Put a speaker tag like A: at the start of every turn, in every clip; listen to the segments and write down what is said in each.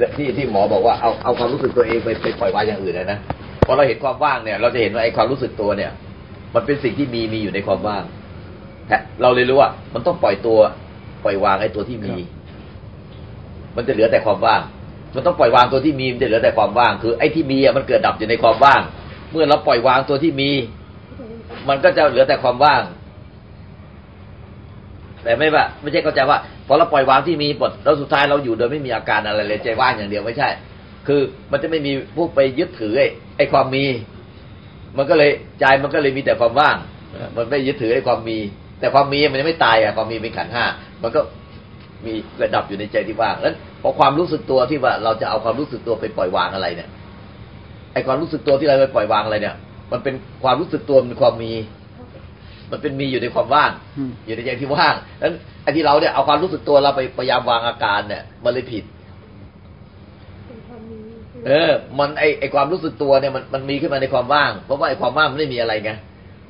A: ที่ที่ที่หมอบอกว่าเอาเอาความรู้สึกตัวเองไปไปปล่อยวางอย่างอื่นนะนะพอเราเห็นความว่างเนี่ย เราจะเห็นว่าไอ้ความรู้สึกตัวเนี่ย มันเป็นสิ่งที่มีมีอยู่ในความว่างเราเลยรู้ว่า มันต้องปล่อยตัว ปล่อยวางไอ้ตัวที่มี มันจะเหลือแต่ความว่าง มันต้องปล่อยวางตัวที่มีมันจะเหลือแต่ความว่าง คือไอ้ที่มีอะมันเกิดดับอยู่ในความว่าง เมื่อเราปล่อยวางตัวที่มี มันก็จะเหลือแต่ความว่าง แต่ไม่ว่าไม่ใช่เข้าใจว่า พอเราปล่อยวางที่มีหมดแล้วสุดท้ายเราอยู่โดยไม่มีอาการอะไรเลยใจว่างอย่างเดียวไม่ใช่ คือมันจะไม่มีพวกไปยึดถือไอ้ความมี มันก็เลยใจมันก็เลยมีแต่ความว่าง มันไม่ยึดถือไอ้ความมี แต่ความมีมันยังไม่ตายอะความมีเป็นขันห้ามันก็มีระดับอยู่ในใจที่ว่างแล้วพอความรู้สึกตัวที่ว่าเราจะเอาความรู้สึกตัวไปปล่อยวางอะไรเนี่ยไอ้ความรู้สึกตัวที่เราไปปล่อยวางอะไรเนี่ย มันเป็นความรู้สึกตัวมันความมี มันเป็นมีอยู่ในความว่าง อยู่ในใจที่ว่างนั้นไอ้ที่เราเนี่ยเอาความรู้สึกตัวเราไปพยายามวางอาการเนี่ย มันเลยผิด เออ มันไอไอความรู้สึกตัวเนี่ยมันมันมีขึ้นมาในความว่าง เพราะว่าไอความว่างมันไม่มีอะไรไง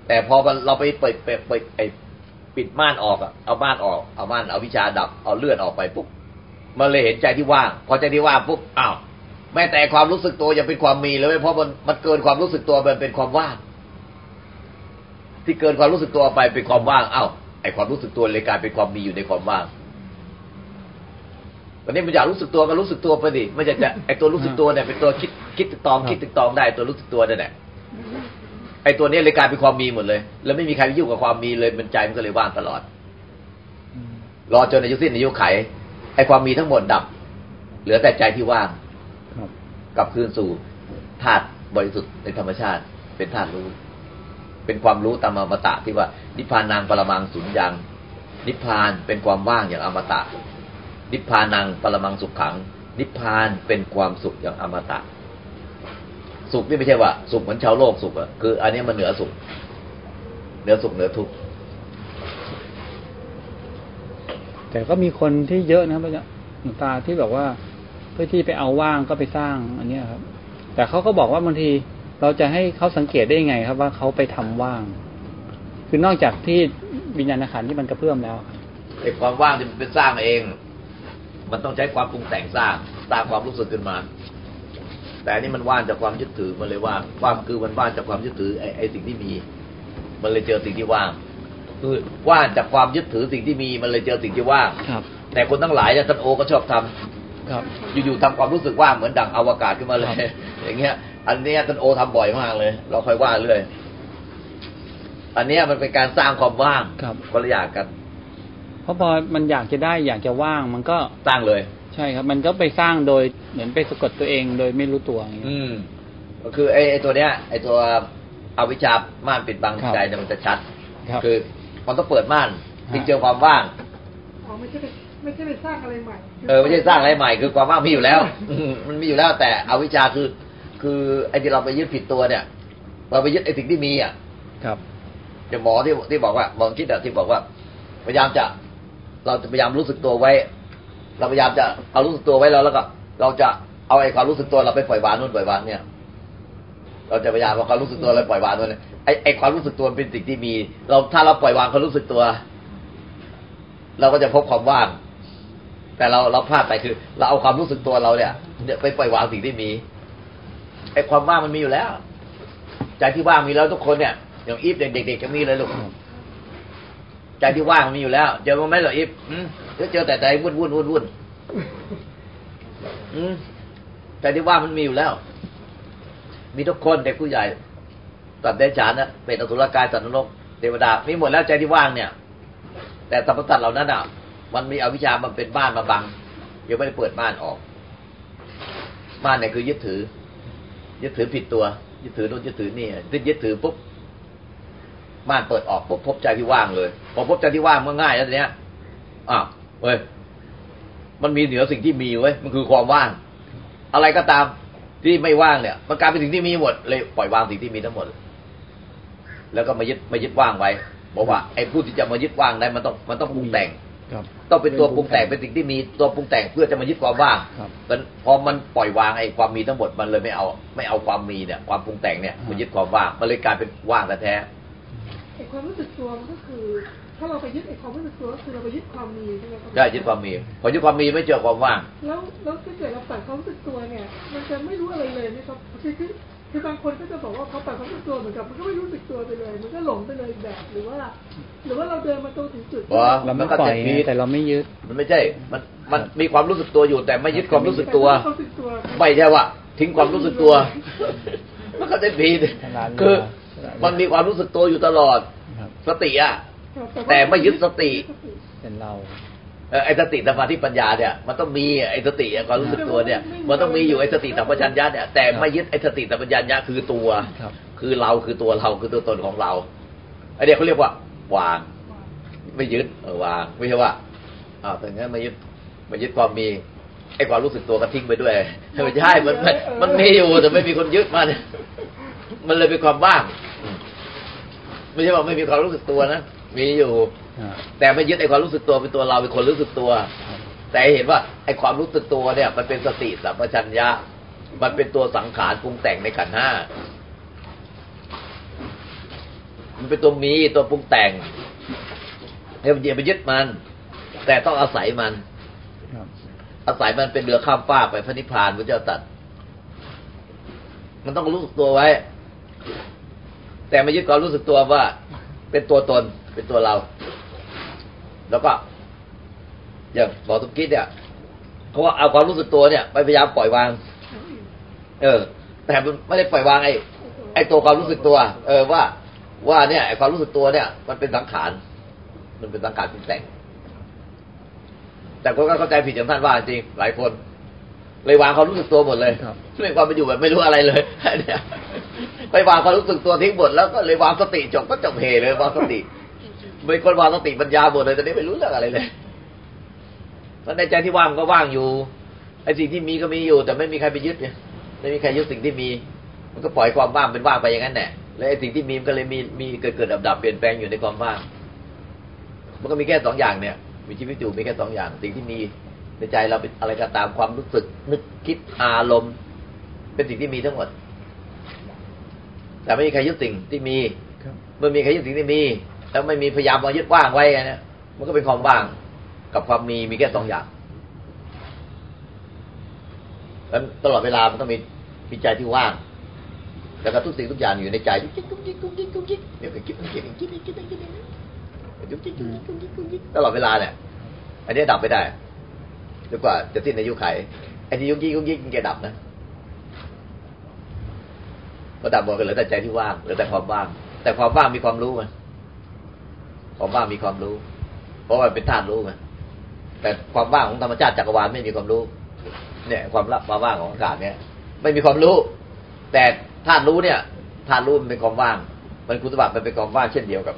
A: แต่พอมันเราไปเปิดเปิดเปิดไอปิดม่านออกอะเอาม่านออกเอาม่านเอาวิชาดับเอาเลื่อนออกไปปุ๊บมันเลยเห็นใจที่ว่าง พอใจที่ว่างปุ๊บอ้าวแม้แต่ความรู้สึกตัวยังเป็นความมีเลยเพราะมันมันเกินความรู้สึกตัวมันเป็นความว่าง ที่เกินความรู้สึกตัวไปเป็นความว่างอ้าวไอความรู้สึกตัวเลยกลายเป็นความมีอยู่ในความว่างวันนี้มันอยากรู้สึกตัวก็รู้สึกตัวไปดิไม่ใช่จะไอตัวรู้สึกตัวเนี่ยเป็นตัวคิดคิดตึกตองคิดตึกตองได้ตัวรู้สึกตัวนั่นแหละไอตัวนี้เลยกลายเป็นความมีหมดเลย แล้วไม่มีใครยุ่งกับความมีเลยมันใจมันก็เลยว่างตลอดรอจนอายุสิ้นอายุไขไอความมีทั้งหมดดับ เหลือแต่ใจที่ว่างกลับคืนสู่ธาตุบริสุทธิ์ในธรรมชาติเป็นธาตุรู้ เป็นความรู้ตามอมตะที่ว่านิพพานนางปรมังสุญญังนิพพานเป็นความว่างอย่างอมตะ นิพพานังปรมังสุขขัง นิพพานเป็นความสุขอย่างอมตะ สุขนี่ไม่ใช่ว่า สุขเหมือนชาวโลกสุขอะคือ อันนี้มันเหนือสุข เหนือสุขเหนือทุกข์
B: แต่ก็มีคนที่เยอะนะพระหลวงตาที่แบอกว่าเพื่อที่ไปเอาว่างก็ไปสร้างอันเนี้ยครับ แต่เขาก็บอกว่าบางที เราจะให้เขาสังเกตได้ยังไงครับว่าเขาไปทำว่าง คือนอกจากที่วิญญาณขันที่มันกระเพื่อมแล้ว
A: ไอ้ความว่างที่มันเป็นสร้างเอง มันต้องใช้ความปรุงแต่งสร้างสร้างความรู้สึกขึ้นมา แต่อันนี้มันว่างจากความยึดถือมันเลยว่างความคือมันว่างจากความยึดถือไอ้ไอ้สิ่งที่มี มันเลยเจอสิ่งที่ว่าง คือว่างจากความยึดถือสิ่งที่มีมันเลยเจอสิ่งที่ว่าง
B: ครับ
A: แต่คนทั้งหลายเนี่ยท่านโอก็ชอบทำ
B: ครับ
A: อยู่ๆทำความรู้สึกว่างเหมือนดั่งอวกาศขึ้นมาเลย อย่างเงี้ย อันเนี้ยท่านโอทำบ่อยมากเลย เราค่อยว่าเรื่อย อันเนี้ยมันเป็นการสร้างความว่าง
B: ครับ
A: คนละอย่างกัน
B: เพราะพอมันอยากจะได้อยากจะว่างมันก็
A: สร้างเลย
B: ใช่ครับ มันก็ไปสร้างโดยเหมือนไปสะกดตัวเองโดยไม่รู้ตัวอย่างเงี้ย
A: อืม ก็คือไอ้ไอ้ตัวเนี้ย ไอ้ตัวอวิชชาม่านปิดบัง
B: ครับ
A: ใจเนี่ยมันจะชัด
B: ครับ
A: คือมันต้องเปิดม่าน
B: ฮะ
A: ถึงเจอความว่าง
C: อ๋อไม่ใช่ไปไม่ใช่ไปสร้างอะไรใหม่
A: เออไม่ใช่สร้างอะไรใหม่คือความว่างมีอยู่แล้วอืมมันมีอยู่แล้วแต่อวิชชาคือ คือไอ้ที่เราไปยึดผิดตัวเนี่ย เราไปยึดไอ้สิ่งที่มีอะ
B: ครับ
A: จะหมอที่ที่บอกว่าหมอคิดอะที่บอกว่า พยายามจะ เราจะพยายามรู้สึกตัวไว้ เราพยายามจะเอารู้สึกตัวไว้แล้วแล้วก็ เราจะเอาไอ้ความรู้สึกตัวเราไปปล่อยวางนู่นปล่อยวางเนี่ย เราจะพยายามเอาความรู้สึกตัวเราปล่อยวางนู่นไอ้ไอ้ความรู้สึกตัวเป็นสิ่งที่มี เราถ้าเราปล่อยวางความรู้สึกตัว เราก็จะพบความว่างแต่เราเราพลาดไปคือ เราเอาความรู้สึกตัวเราเนี่ยเนี่ยไปปล่อยวางสิ่งที่มี ไอ้ความว่างมันมีอยู่แล้วใจที่ว่างมีแล้วทุกคนเนี่ยอย่างอีฟเด็กๆก็มีเลยลูกใจที่ว่างมันมีอยู่แล้วเจอมันไหมเหรออีฟอืมเดี๋ยวเจอแต่ใจวุ่นวุ่นวุ่นวุ่นใจที่ว่างมันมีอยู่แล้ว มีทุกคนเด็กผู้ใหญ่ตัดเดชานนะเป็นอสุรกายสัตว์นรกเทวดามีหมดแล้วใจที่ว่างเนี่ย แต่สรรพสัตว์เหล่านั้นอะ มันมีอวิชชามันเป็นบ้านมาบังยังไม่ได้เปิดม่านออกม่านเนี่ยคือยึดถือ ยึดถือผิดตัว ยึดถือโน่นยึดถือนี่ยึดยึดถือปุ๊บม่านเปิดออกปุ๊บพบใจที่ว่างเลยพอพบใจที่ว่างมันง่ายแล้วเนี้ยอ้าวเว้ยมันมีเหนือสิ่งที่มีเว้ยมันคือความว่าง อะไรก็ตามที่ไม่ว่างเนี่ย มันกลายเป็นสิ่งที่มีหมดเลยปล่อยวางสิ่งที่มีทั้งหมด แล้วก็มายึดมายึดว่างไว้บอกว่าไอ้ผู้ที่จะมายึดว่างได้มันต้องมันต้องปรุงแต่ง ต้องเป็นตัวปรุงแต่งเป็นสิ่งที่มีตัวปรุงแต่งเพื่อจะมายึดความว่าง
B: ครับ
A: มันพอมันปล่อยวางไอ้ความมีทั้งหมดมันเลยไม่เอาไม่เอาความมีเนี่ย ความปรุงแต่งเนี่ยมันยึดความว่างมันเลยกลายเป็นว่างแท้ๆ
C: ไอ้ความรู้สึกตัวมันก็คือถ้าเราไปยึดไอ้ความรู้สึกตัวก็คือเราไปยึดความมีใช่ไหมครับ
A: ได้ยึดความมีพอยึดความมีไม่เจอความว่าง
C: แล้วแล้วถ้าเกิดเราตัดความรู้สึกตัวเนี่ย มันจะไม่รู้อะไรเลยไหมครับคือ คือคือบางคนก็จะบอกว่าเขาตัดความรู้สึกตัวเหมือนกับมันก็ไม่รู้สึกตัวไปเลย มันก็หลงไปเลยแบบหรือว่า หรือว่าเราเดินมาตรงถึงจุดที่
A: อ๋อ
B: เราไม่ปล่อยไงแต่เราไม่ยึด
A: มันไม่ใช่ มันมันมีความรู้สึกตัวอยู่แต่ไม่ยึดความรู้สึกตัว
C: ความรู้สึกตัว
A: ไม่ใช่ว่า ทิ้งความรู้สึกตัว มันก็จะผิด
B: ฉลาด
A: คือ
B: ฉลาด
A: มันมีความรู้สึกตัวอยู่ตลอด
B: ครับ
A: สติอะ
C: ครับ
A: แต่ไม่ยึดสติ
B: เป็นเรา
A: เอ่อ ไอ้สติสมาธิปัญญาเนี่ยมันต้องมีไอ้สติอะความรู้สึกตัวเนี่ย มันต้องมีอยู่ไอ้สติสัมปชัญญะเนี่ยแต่ไม่ยึดไอ้สติสัมปชัญญะคือตัว
B: ครับ
A: คือเราคือตัวเราคือตัวตนของเราไอ้เนี่ยเขาเรียกว่า วาง ไม่ยึดเออวางไม่ใช่ว่าอ้าวแต่งั้นไม่ยึดไม่ยึดความมีไอ้ความรู้สึกตัวก็ทิ้งไปด้วยไม่ใช่มันมันมันมีอยู่แต่ไม่มีคนยึดมันมันเลยเป็นความว่างอืมไม่ใช่ว่าไม่มีความรู้สึกตัวนะมีอยู่
B: อ่า
A: แต่ไม่ยึดไอ้ความรู้สึกตัวเป็นตัวเราเป็นคนรู้สึกตัว
B: ครับ
A: แต่เห็นว่าไอ้ความรู้สึกตัวเนี่ย มันเป็นสติสัมปชัญญะ มันเป็นตัวสังขารปรุงแต่งในขันธ์ห้ามันเป็นตัวมีตัวปรุงแต่งอย่าไปยึดมัน แต่ต้องอาศัยมัน
B: ครับ
A: อาศัยมันเป็นเรือข้ามฟากไปพระนิพพานพระเจ้าตรัด มันต้องรู้สึกตัวไว้ แต่ไม่ยึดความรู้สึกตัวว่า เป็นตัวตนเป็นตัวเรา แล้วก็ อย่างหมอตุกิดเนี่ยเขาว่าเอาความรู้สึกตัวเนี่ยไปพยายามปล่อยวาง เออ แต่มันไม่ได้ปล่อยวางไอ้ไอ้ตัวความรู้สึกตัว เออว่า ว่าเนี่ยไอ้ความรู้สึกตัวเนี่ย มันเป็นสังขาร มันเป็นสังขารปรุงแต่ง แต่คนก็เข้าใจผิดอย่างท่านว่าจริงหลายคน เลยวางความรู้สึกตัวหมดเลย
B: ครับ
A: เลยความไปอยู่แบบไม่รู้อะไรเลยเนี่ยไปวางความรู้สึกตัวทิ้งหมดแล้วก็เลยวางสติจบก็จบเฮเลย วางสติ เป็นคนวางสติปัญญาหมดเลยตอนนี้ไม่รู้เรื่องอะไรเลยแล้วในใจที่ว่างก็ว่างอยู่ไอ้สิ่งที่มีก็มีอยู่ แต่ไม่มีใครไปยึดเนี่ยไม่มีใครยึดสิ่งที่มี มันก็ปล่อยความว่างเป็นว่างไปอย่างนั้นแหละแล้วไอ้สิ่งที่มีมันก็เลยมีมีเกิดเกิดดับดับเปลี่ยนแปลงอยู่ในความว่าง มันก็มีแค่สองอย่างเนี่ย มีชีวิตอยู่มีแค่สองอย่าง สิ่งที่มีในใจเราเป็นอะไรก็ตามความรู้สึก นึกคิดอารมณ์ เป็นสิ่งที่มีทั้งหมด แต่ไม่มีใครยึดสิ่งที่มี
B: ครับ
A: เมื่อมีใครยึดสิ่งที่มี แล้วไม่มีพยายามมายึดว่างไว้ไงเนี่ยมันก็เป็นความว่างกับความมีมีแค่สองอย่างแล้วตลอดเวลามันต้องมีมีใจที่ว่างแล้วก็ทุกสิ่งทุกอย่างอยู่ในใจยุกยิกยุกยิกยุกยิกยุกยิกเดี๋ยวก็คิดมันคิดคิดคิดคิดคิดคิดยุกยิกยุกยิกยุกยิกยุกยิกตลอดเวลาเนี่ยอันนี้ดับไม่ได้จนกว่าจะสิ้นอายุไขไอ้ที่ยุกยิกยุกยิกมันแกดับนะพอดับหมดก็เหลือแต่ใจที่ว่างเหลือแต่ความว่าง แต่ความว่างมีความรู้ไหม ความว่างมีความรู้ เพราะว่าเป็นธาตุรู้ไงแต่ความว่างของธรรมชาติจักรวาลไม่มีความรู้ เนี่ย ความละความว่างของอากาศเนี่ย ไม่มีความรู้ แต่ธาตุรู้เนี่ยธาตุรู้มันเป็นความว่าง มันคุณสมบัติมันเป็นความว่างเช่นเดียวกับ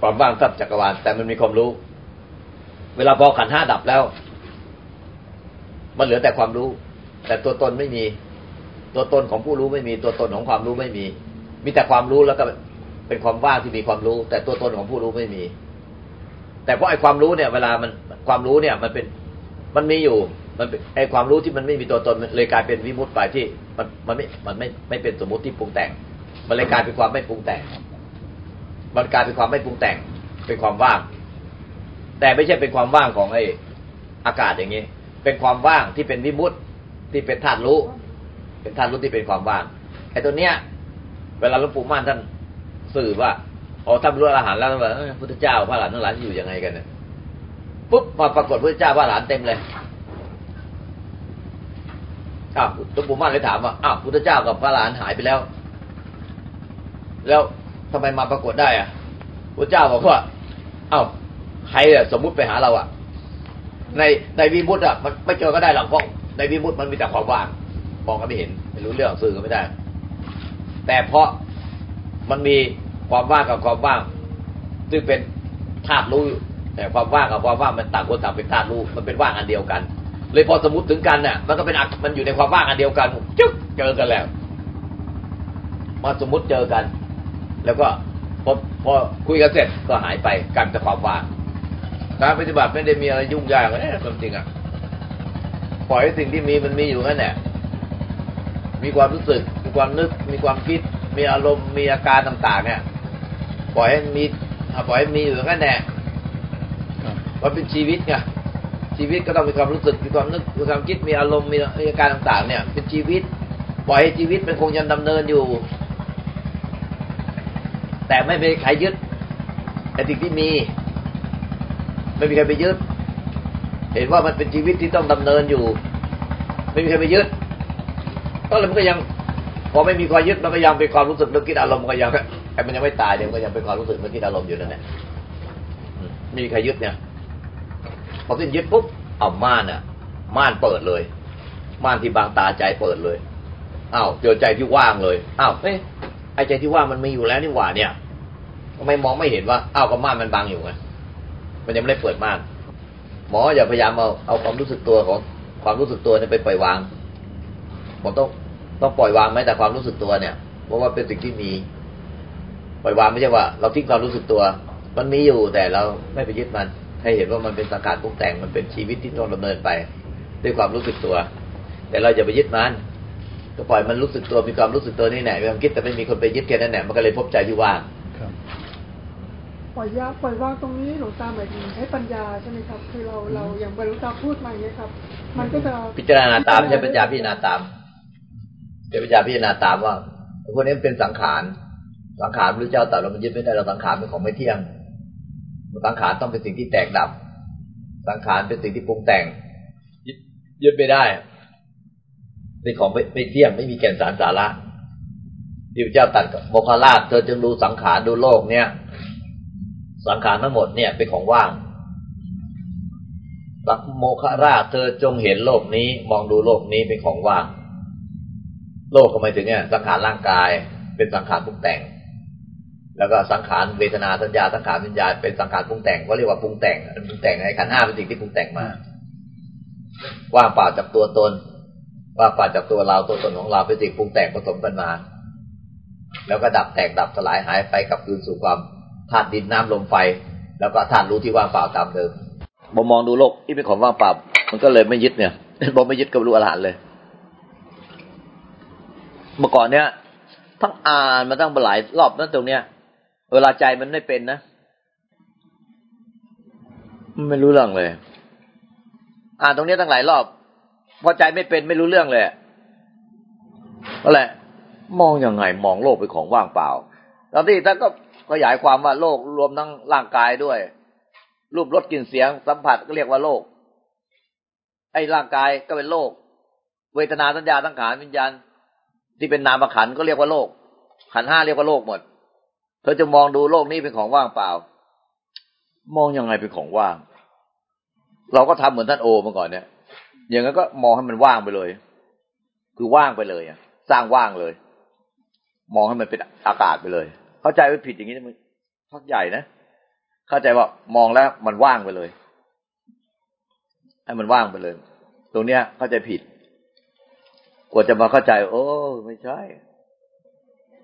A: ความว่างกับจักรวาล แต่มันมีความรู้ เวลาพอขันห้าดับแล้ว มันเหลือแต่ความรู้ แต่ตัวตนไม่มี ตัวตนของผู้รู้ไม่มี ตัวตนของความรู้ไม่มี มีแต่ความรู้แล้วก็ เป็นความว่างที่มีความรู้ แต่ตัวตนของผู้รู้ไม่มี แต่เพราะไอ้ความรู้เนี่ย เวลามันความรู้เนี่ย มันเป็นมันมีอยู่ มันไอ้ความรู้ที่มันไม่มีตัวตนเลยกลายเป็นวิมุตต์ไปที่ มันมันไม่มันไม่ไม่เป็นสมมติที่ปรุงแต่ง มันเลยกลายเป็นความไม่ปรุงแต่ง มันกลายเป็นความไม่ปรุงแต่ง เป็นความว่าง แต่ไม่ใช่เป็นความว่างของไอ้อากาศอย่างนี้ เป็นความว่างที่เป็นวิมุตติที่เป็นธาตุรู้ เป็นธาตุรู้ที่เป็นความว่างไอ้ตัวเนี้ย เวลาหลวงปู่ม่านท่าน สื่อว่าอ๋อท่านรู้อรหันต์แล้วว่าพุทธเจ้าพระหลานทั้งหลายอยู่ยังไงกันเนี่ยปุ๊บมาปรากฏพุทธเจ้าพระหลานเต็มเลยอ้าวหลวงปู่ม่านเลยถามว่าอ้าวพุทธเจ้ากับพระหลานหายไปแล้ว แล้วทำไมมาปรากฏได้อะพุทธเจ้าบอกว่าเอ้าใครอะสมมุติไปหาเราอะในในวิมุตต์อะมันไม่เจอก็ได้หรอกเพราะในวิมุตต์มันมีแต่ความว่างมองก็ไม่เห็นไม่รู้เรื่องสื่อก็ไม่ได้ แต่เพราะมันมี ความว่างกับความว่าง ซึ่งเป็นธาตุรู้แต่ความว่างกับความว่างมันต่างคนต่างเป็นธาตุรู้มันเป็นว่างอันเดียวกัน เลยพอสมมติถึงกันเนี่ยมันก็เป็นอมันอยู่ในความว่างอันเดียวกันจึ๊กเจอกันแล้วมาสมมุติเจอกัน แล้วก็พอพอคุยกันเสร็จก็หายไปกลายเป็นความว่างการปฏิบัติไม่ได้มีอะไรยุ่งยากเลยความจริงอะปล่อยให้สิ่งที่มีมันมีอยู่นั่นแหละมีความรู้สึก มีความนึก มีความคิด มีอารมณ์มีอาการต่าง ๆ เนี่ยปล่อยให้มันมีอะปล่อยให้มันมีอยู่อย่างนั้นแหละ
B: ครับ
A: มันเป็นชีวิตไงชีวิตก็ต้องมีความรู้สึกมีความนึกมีความคิดมีอารมณ์มีอาการต่าง ๆ เนี่ย เป็นชีวิต ปล่อยให้ชีวิตมันคงยังดำเนินอยู่ แต่ไม่มีใครยึดไอ้สิ่งที่มี ไม่มีใครไปยึด เห็นว่ามันเป็นชีวิตที่ต้องดำเนินอยู่ ไม่มีใครไปยึดก็เลยมันก็ยัง พอไม่มีความยึดมันก็ยังเป็นความรู้สึกนึกคิดอารมณ์มันก็ยังไอ้มันยังไม่ตายเดี๋ยวมันก็ยังเป็นความรู้สึกนึกคิดอารมณ์อยู่นั่นแหละมีใครยึดเนี่ยพอสิ้นยึดปุ๊บเอาม่านอะ ม่านเปิดเลย ม่านที่บางตาใจเปิดเลยอ้าวเจอใจที่ว่างเลยอ้าวเอ้ไอ้ใจที่ว่างมันมีอยู่แล้วนี่หว่าเนี่ยทำไมมองไม่เห็นว่าอ้าวก็ม่านมันบังอยู่ไงมันยังไม่ได้เปิดม่านหมออย่าพยายามเอาเอาความรู้สึกตัวของความรู้สึกตัวเนี่ยไปปล่อยวางผมต้อง ต้องปล่อยวางแม้แต่ความรู้สึกตัวเนี่ยเพราะว่าเป็นสิ่งที่มี ปล่อยวางไม่ใช่ว่า เราทิ้งความรู้สึกตัว มันมีอยู่แต่เราไม่ไปยึดมัน ให้เห็นว่ามันเป็นสังขารปรุงแต่งมันเป็นชีวิตที่ต้องดำเนินไป ด้วยความรู้สึกตัว แต่เราอย่าไปยึดมันก็ปล่อยมันรู้สึกตัวมีความรู้สึกตัวนี่แหละมีความคิดแต่ไม่มีคนไปยึดแค่นั้นแหละมันก็เลยพบใจที่ว่าง
B: ครับ
C: ปล่อยยาปล่อยวางตรงนี้หลวงตาหมายถึงใช้ปัญญาใช่ไหมครับ คือเราเราอย่างหลวงตาพูดมาอย่างนี้ยครับ มันก็จะ
A: พิจารณาตามใช้ปัญญาพิจารณาตาม ใช้ปัญญาพิจารณาตามว่าพวกนี้เป็นสังขาร สังขารพระเจ้าตรัสเรามันยึดไม่ได้เราสังขารเป็นของไม่เที่ยง สังขารต้องเป็นสิ่งที่แตกดับ สังขารเป็นสิ่งที่ปรุงแต่ง ยึดยึดไม่ได้เป็นของไม่ไม่เที่ยงไม่มีแก่นสารสาระที่พระเจ้าตรัสบโมคคลลาชเธอจึงดูสังขารดูโลกเนี่ย สังขารทั้งหมดเนี่ยเป็นของว่างสักโมคราชเธอจงเห็นโลกนี้ มองดูโลกนี้เป็นของว่าง โลกก็หมายถึงเนี่ยสังขารร่างกายเป็นสังขารปรุงแต่ง แล้วก็สังขารเวทนาสัญญาสังขารวิญญาณเป็นสังขารปรุงแต่งก็เรียกว่าปรุงแต่งปรุงแต่งไอ้ขันห้าเป็นสิ่งที่ปรุงแต่งมาว่างเปล่าจากตัวตนว่างเปล่าจากตัวเราตัวตนของเราเป็นสิ่งปรุงแต่งผสมกันมา แล้วก็ดับแตกดับสลายหายไปกับคืนสู่ความธาตุดินน้ำลมไฟ แล้วก็ธาตุรู้ที่ว่างเปล่าตามเดิมพอมองดูโลกที่เป็นของว่างเปล่ามันก็เลยไม่ยึดเนี่ยพอไม่ยึดก็รู้อรหันต์เลย เมื่อก่อนเนี้ยทั้งอ่านมาตั้งหลายรอบนั่นตรงเนี้ย เวลาใจมันไม่เป็นนะไม่รู้เรื่องเลย อ่านตรงเนี้ยตั้งหลายรอบพอใจไม่เป็นไม่รู้เรื่องเลยก็แหละ มองอยังไงมองโลกเป็นของว่างเปล่าแล้วที่ท่านก็ขยายความว่าโลกรวมทั้งร่างกายด้วย รูปรสกลิ่นเสียงสัมผัสก็เรียกว่าโลก ไอ้ร่างกายก็เป็นโลก เวทนาสัญญาสังขารวิญญาณ ที่เป็นนามขันก็เรียกว่าโลก ขันห้าเรียกว่าโลกหมด เธอจะมองดูโลกนี้เป็นของว่างเปล่า มองยังไงเป็นของว่าง เราก็ทำเหมือนท่านโอเมื่อก่อนเนี่ยอย่างนั้นก็มองให้มันว่างไปเลย คือว่างไปเลยอะสร้างว่างเลย มองให้มันเป็นอากาศไปเลย เข้าใจว่าผิดอย่างนี้มันพักใหญ่นะเข้าใจว่ามองแล้วมันว่างไปเลยให้มันว่างไปเลย ตรงเนี้ยเข้าใจผิด กว่าจะมาเข้าใจ โอ้ไม่ใช่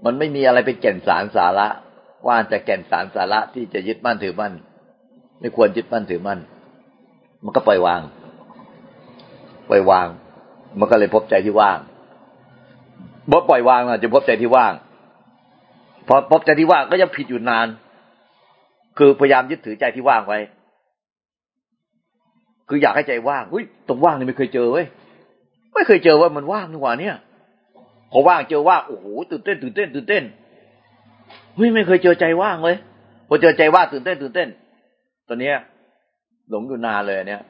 A: มันไม่มีอะไรเป็นแก่นสารสาระ ว่าแต่แก่นสารสาระที่จะยึดมั่นถือมั่น ไม่ควรยึดมั่นถือมั่น มันก็ปล่อยวาง ปล่อยวาง มันก็เลยพบใจที่ว่างบ่ปล่อยวางเราจะพบใจที่ว่าง พอพบใจที่ว่างก็ยังผิดอยู่นาน คือพยายามยึดถือใจที่ว่างไว้ คืออยากให้ใจว่าง อุ้ยตรงว่างนี่ไม่เคยเจอเว้ย ไม่เคยเจอว่ามันว่างนี่หว่าเนี่ยพอว่างเจอว่างโอ้โหตื่นเต้นตื่นเต้นตื่นเต้นเฮ้ยไม่เคยเจอใจว่างเลยพอเจอใจว่างตื่นเต้นตื่นเต้น ตอนเนี้ย หลงอยู่นานเลยเนี่ย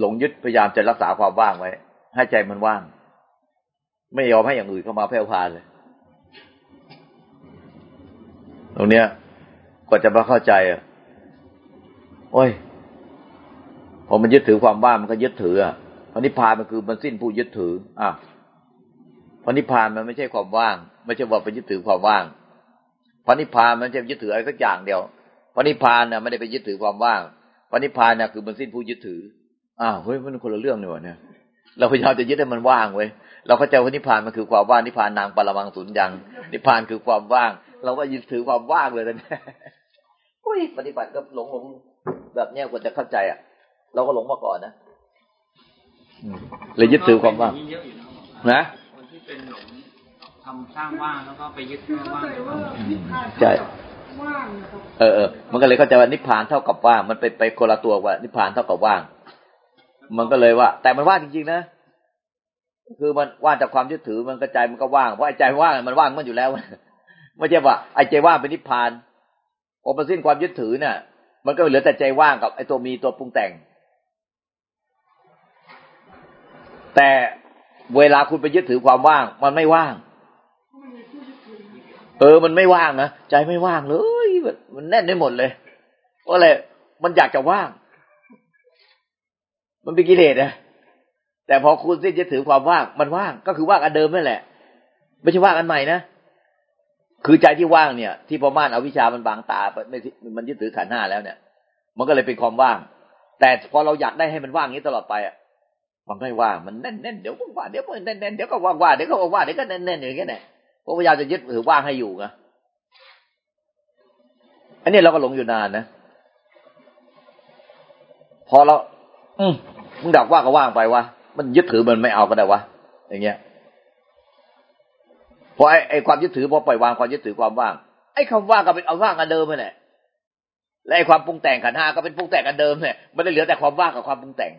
A: หลงยึดพยายามจะรักษาความว่างไว้ ให้ใจมันว่าง ไม่ยอมให้อย่างอื่นเข้ามาแพร่พานเลย ตรงเนี้ยกว่าจะมาเข้าใจอะโอ้ยพอมันยึดถือความว่างมันก็ยึดถืออะ พระนิพพานมันคือมันสิ้นผู้ยึดถือ อะพระนิพพานมันไม่ใช่ความว่าง ไม่ใช่ว่าไปยึดถือความว่างพระนิพพานมันจะยึดถืออะไรสักอย่างเดียวพระนิพพานน่ะไม่ได้ไปยึดถือความว่างพระนิพพานน่ะคือมันสิ้นผู้ยึดถืออ้าวเฮ้ยมันคนละเรื่องเลยวะเนี่ยเราพยายามจะยึดให้มันว่างเว้ยเราเข้าใจว่านิพพานมันคือความว่างนิพพานนางปรมังสุญญังนิพพานคือความว่าง เราก็ยึดถือความว่างเลยนะเนี่ยอุ้ยปฏิบัติก็หลงหลงแบบเนี้ยกว่าจะเข้าใจอะ เราก็หลงมาก่อนนะ เลยยึดถือความว่าง
B: เยอะอยู่นะ
A: นะ
B: คนที่เป็นหลงทำสร้างว่างแล้วก็ไปยึด
C: คือ
B: ว่าง
C: เข้าใจว่านิพพาน
A: ใช่
C: กับว่างนะครับ
A: เออเออมันก็เลยเข้าใจว่านิพพานเท่ากับว่าง มันเป็นไปคนละตัวว่า นิพพานเท่ากับว่าง มันก็เลยว่า แต่มันว่างจริงๆนะคือมันว่างจากความยึดถือมันกระจายมันก็ว่างเพราะไอ้ใจว่างมันว่างมันอยู่แล้วไม่ใช่ว่าไอ้ใจว่างเป็นนิพพานพอมันสิ้นความยึดถือเนี่ยมันก็เหลือแต่ใจว่างกับไอ้ตัวมีตัวปรุงแต่ง แต่เวลาคุณไปยึดถือความว่าง มันไม่ว่าง เออ มันไม่ว่างนะใจไม่ว่างเลย มันแน่นได้หมดเลยเพราะอะไรมันอยากจะว่าง มันเป็นกิเลสนะแต่พอคุณสิ้นยึดถือความว่าง มันว่าง ก็คือว่างอันเดิมนั่นแหละ ไม่ใช่ว่างอันใหม่นะคือใจที่ว่างเนี่ย ที่พอม่านเอาวิชามันบางตาไม่มันยึดถือขันห้าแล้วเนี่ย มันก็เลยเป็นความว่าง แต่พอเราอยากได้ให้มันว่างนี้ตลอดไปอะ มันไม่ว่ามันแน่นแน่นเดี๋ยวก็ว่าเดี๋ยวก็แน่นแน่นเดี๋ยวก็ว่างว่าเดี๋ยวก็ว่างเดี๋ยวก็แน่นแน่นอย่างเงี้ยแหละพพยายามจะยึดถือว่างให้อยู่ไงอันนี้เราก็หลงอยู่นานนะพอเรา อืมมึงดักว่างก็ว่างไปวะมันยึดถือมันไม่เอาก็ได้วะอย่างเงี้ยพอไอ้ไอ้ความยึดถือพอปล่อยวางความยึดถือความว่าง ไอ้คำว่างก็เป็นเอาว่างอันเดิมไปแหละและไอ้ความปรุงแต่งขันห้าก็เป็นปรุงแต่งอันเดิมเนี่ยมันได้เหลือแต่ความว่างกับความปรุงแต่ง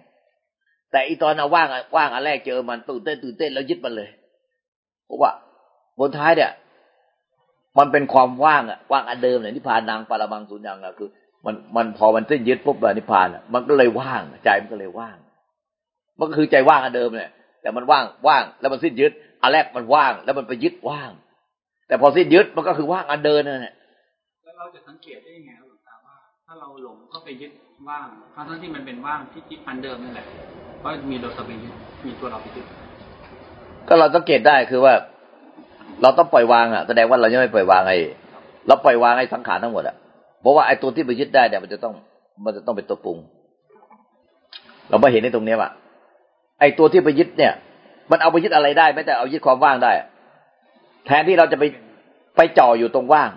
A: แต่อีตอนเอาว่างว่างอันแรกเจอมันตื่นเต้นตื่นเต้นแล้วยึดมันเลยเพราะว่าบนท้ายเนี่ย มันเป็นความว่างอะว่างอันเดิมเนี่ยนิพพานนางปรมังสุญญังอะคือ มันมันพอมันสิ้นยึดปุ๊บนิพพานอะมันก็เลยว่างใจมันก็เลยว่าง มันก็คือใจว่างอันเดิมเนี่ยแต่มันว่างว่าง แล้วมันสิ้นยึดอันแรกมันว่าง แล้วมันไปยึดว่าง แต่พอสิ้นยึดมันก็คือว่างอันเดิมนั่นแหละ
B: แล้วเราจะสังเกตได้ยังไง ถ้าเราหลงเข้าไปยึดว่างทั้งที่มันเป็นว่างที่อันเดิมนั่นแหละเพราะมีเราไปยึดมีตัวเราไปยึด
A: ก็เราสังเกตได้คือว่า เราต้องปล่อยวางอะแสดงว่าเรายังไม่ปล่อยวางไอ้เราปล่อยวางไอ้สังขารทั้งหมดอะเพราะว่าไอ้ตัวที่ไปยึดได้เนี่ยมันจะต้องมันจะต้องเป็นตัวปรุง เราไม่เห็นในตรงนี้ว่าไอ้ตัวที่ไปยึดเนี่ย มันเอาไปยึดอะไรได้ไม่แต่เอายึดความว่างได้ แทนที่เราจะไปไปจ่ออยู่ตรงว่าง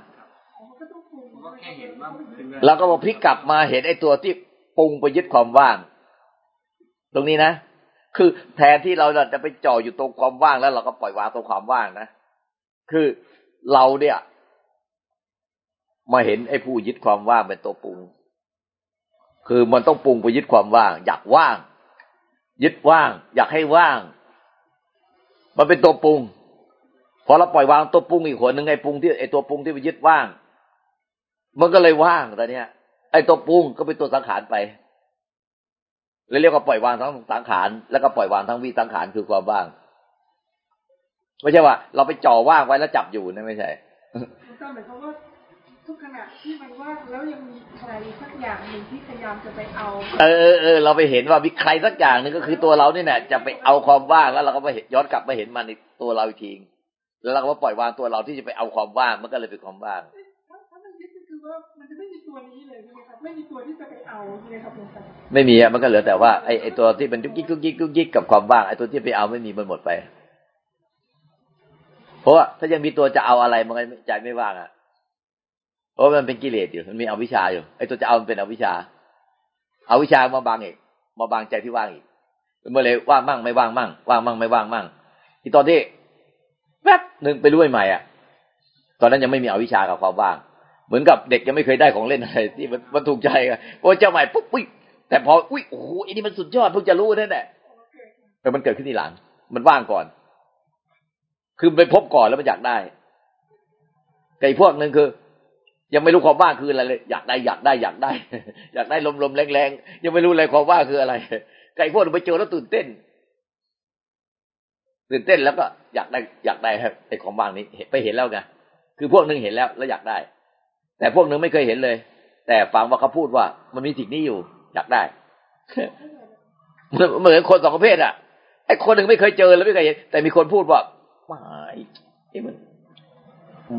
A: เราก็มาพลิกกลับมาเห็นไอ้ตัวที่ปรุงไปยึดความว่าง ตรงนี้นะคือแทนที่เราจะไปจ่ออยู่ตรงความว่างแล้ว เราก็ปล่อยวางตรงความว่างนะคือเราเนี่ย มาเห็นไอ้ผู้ยึดความว่างเป็นตัวปรุง คือมันต้องปรุงไปยึดความว่าง อยากว่าง ยึดว่าง อยากให้ว่าง มันเป็นตัวปรุงพอเราปล่อยวางตัวปรุงอีกคนหนึ่งไอ้ปรุงที่ไอ้ตัวปรุงที่ไปยึดว่าง มันก็เลยว่างแต่เนี้ยไอ้ตัวปรุงก็เป็นตัวสังขารไปเลยเรียกว่าปล่อยวางทั้งสังขารแล้วก็ปล่อยวางทั้งวิสังขารคือความว่าง ไม่ใช่ว่า เราไปจ่อว่างไว้แล้วจับอยู่นะไม่ใช่
C: ก็หมายความว่าทุกขณะที่มันว่างแล้วยังมีใครสักอย่างหนึ่งที่พยายามจะไปเอา เอ
A: อเออเราไปเห็นว่ามีใครสักอย่างหนึ่งก็คือตัวเราเนี่ยจะไปเอาความว่างแล้วเราก็ไปย้อนกลับมาเห็นมันในตัวเราอีกทีแล้วเราก็ปล่อยวางตัวเราที่จะไปเอาความว่างมันก็เลยเป็นความว่าง
C: ถ้ามันยึดก็ คือว่ามันจะไม่มีตัวนี้เลยใช่ไหมครับไม่มีตัวที่จะไปเอาใช่ไหมครับหลวงตา
A: ไม่มีอะมันก็เหลือแต่ว่าไอไอตัวที่มันยุกยิกยุกยิกยุกยิกกับความว่างไอตัวที่ไปเอาไม่มีมันหมดไป เพราะว่าถ้ายังมีตัวจะเอาอะไรมันก็ใจไม่ว่างอะเพราะมันเป็นกิเลสอยู่มันมีอวิชชาอยู่ไอ้ตัวจะเอามันเป็นอวิชชาเอาวิชามาบังอีกมาบังใจที่ว่างอีกเมื่อไรว่างมั่งไม่ว่างมั่งว่างมั่งไม่ว่างมั่งที่ตอนที่แป๊บหนึ่งไปรู้ใหม่อะ ตอนนั้นยังไม่มีอวิชากับความว่าง เหมือนกับเด็กยังไม่เคยได้ของเล่นอะไรที่มันมันถูกใจอะพอเจ้าใหม่ปุ๊บอุ้ยแต่พออุ้ยโอ้โหอันนี้มันสุดยอดเพิ่งจะรู้นั่นแหละแต่มันเกิดขึ้นทีหลัง มันว่างก่อน คือไปพบก่อนแล้วมันอยากได้แต่อีกพวกหนึ่งคือ ยังไม่รู้ความว่างคืออะไรเลยอยากได้อยากได้อยากได้ อยากได้ลมลมแรงแรงยังไม่รู้อะไรความว่างคืออะไรไก่พวกนึงไปเจอแล้วตื่นเต้น ตื่นเต้นแล้วก็อยากได้อยากได้ไอ้ความว่างนี้ไปเห็นแล้วไงคือพวกนึงเห็นแล้วแล้วอยากได้ แต่พวกนึงไม่เคยเห็นเลย แต่ฟังว่าเขาพูดว่า มันมีสิ่งนี้อยู่อยากได้เหมือนเหมือนคนสองประเภทอะไอ้คนหนึ่งไม่เคยเจอแล้วไม่เคยเห็นแต่มีคนพูดว่าว่าไอ้มัน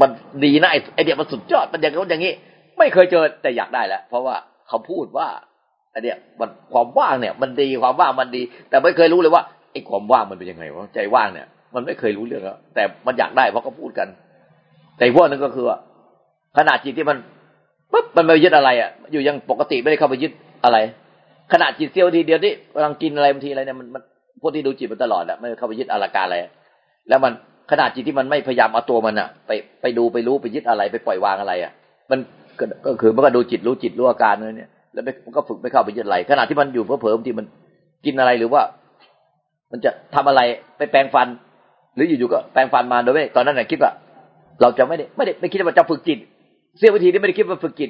A: มันดีนะไอ้ไอเดียมันสุดยอดมันอย่างนี้อย่างนี้ ไม่เคยเจอแต่อยากได้แล้วเพราะว่าเขาพูดว่าไอเดียมันความว่างเนี่ย มันดีความว่างมันดี แต่ไม่เคยรู้เลยว่าไอ้ความว่างมันเป็นยังไงวะใจว่างเนี่ย มันไม่เคยรู้เรื่องแล้วแต่มันอยากได้เพราะเขาพูดกัน แต่พวกนึงก็คือว่า ขนาดจิตที่มันปุ๊บมันไม่ยึดอะไรอะ อยู่ยังปกติไม่ได้เข้าไปยึดอะไร ขนาดจิตเซียวทีเดียวที่กำลังกินอะไรบางทีอะไรเนี่ยมันมันพวกที่ดูจิตมันตลอดอะไม่เข้าไปยึดอาการอะไร แล้วมันขนาดจิตที่มันไม่พยายามเอาตัวมันอะไปไปดูไปรู้ไปยึดอะไรไปปล่อยวางอะไรอะมันก็คือมันก็ดูจิตรู้จิตรู้อาการนั่นเนี่ย แล้วมันก็ฝึกไม่เข้าไปยึดอะไหลขณะที่มันอยู่เผลอๆที่มันกินอะไรหรือว่า มันจะทำอะไรไปแปลงฟัน หรืออยู่ๆก็แปลงฟันมาโดยไม่ตอนนั้นน่ะคิดว่าเราจะไม่ได้ไม่ได้ไม่คิดว่าจะฝึกจิต เสี้ยววิธีนี้ไม่ได้คิดว่าฝึกจิต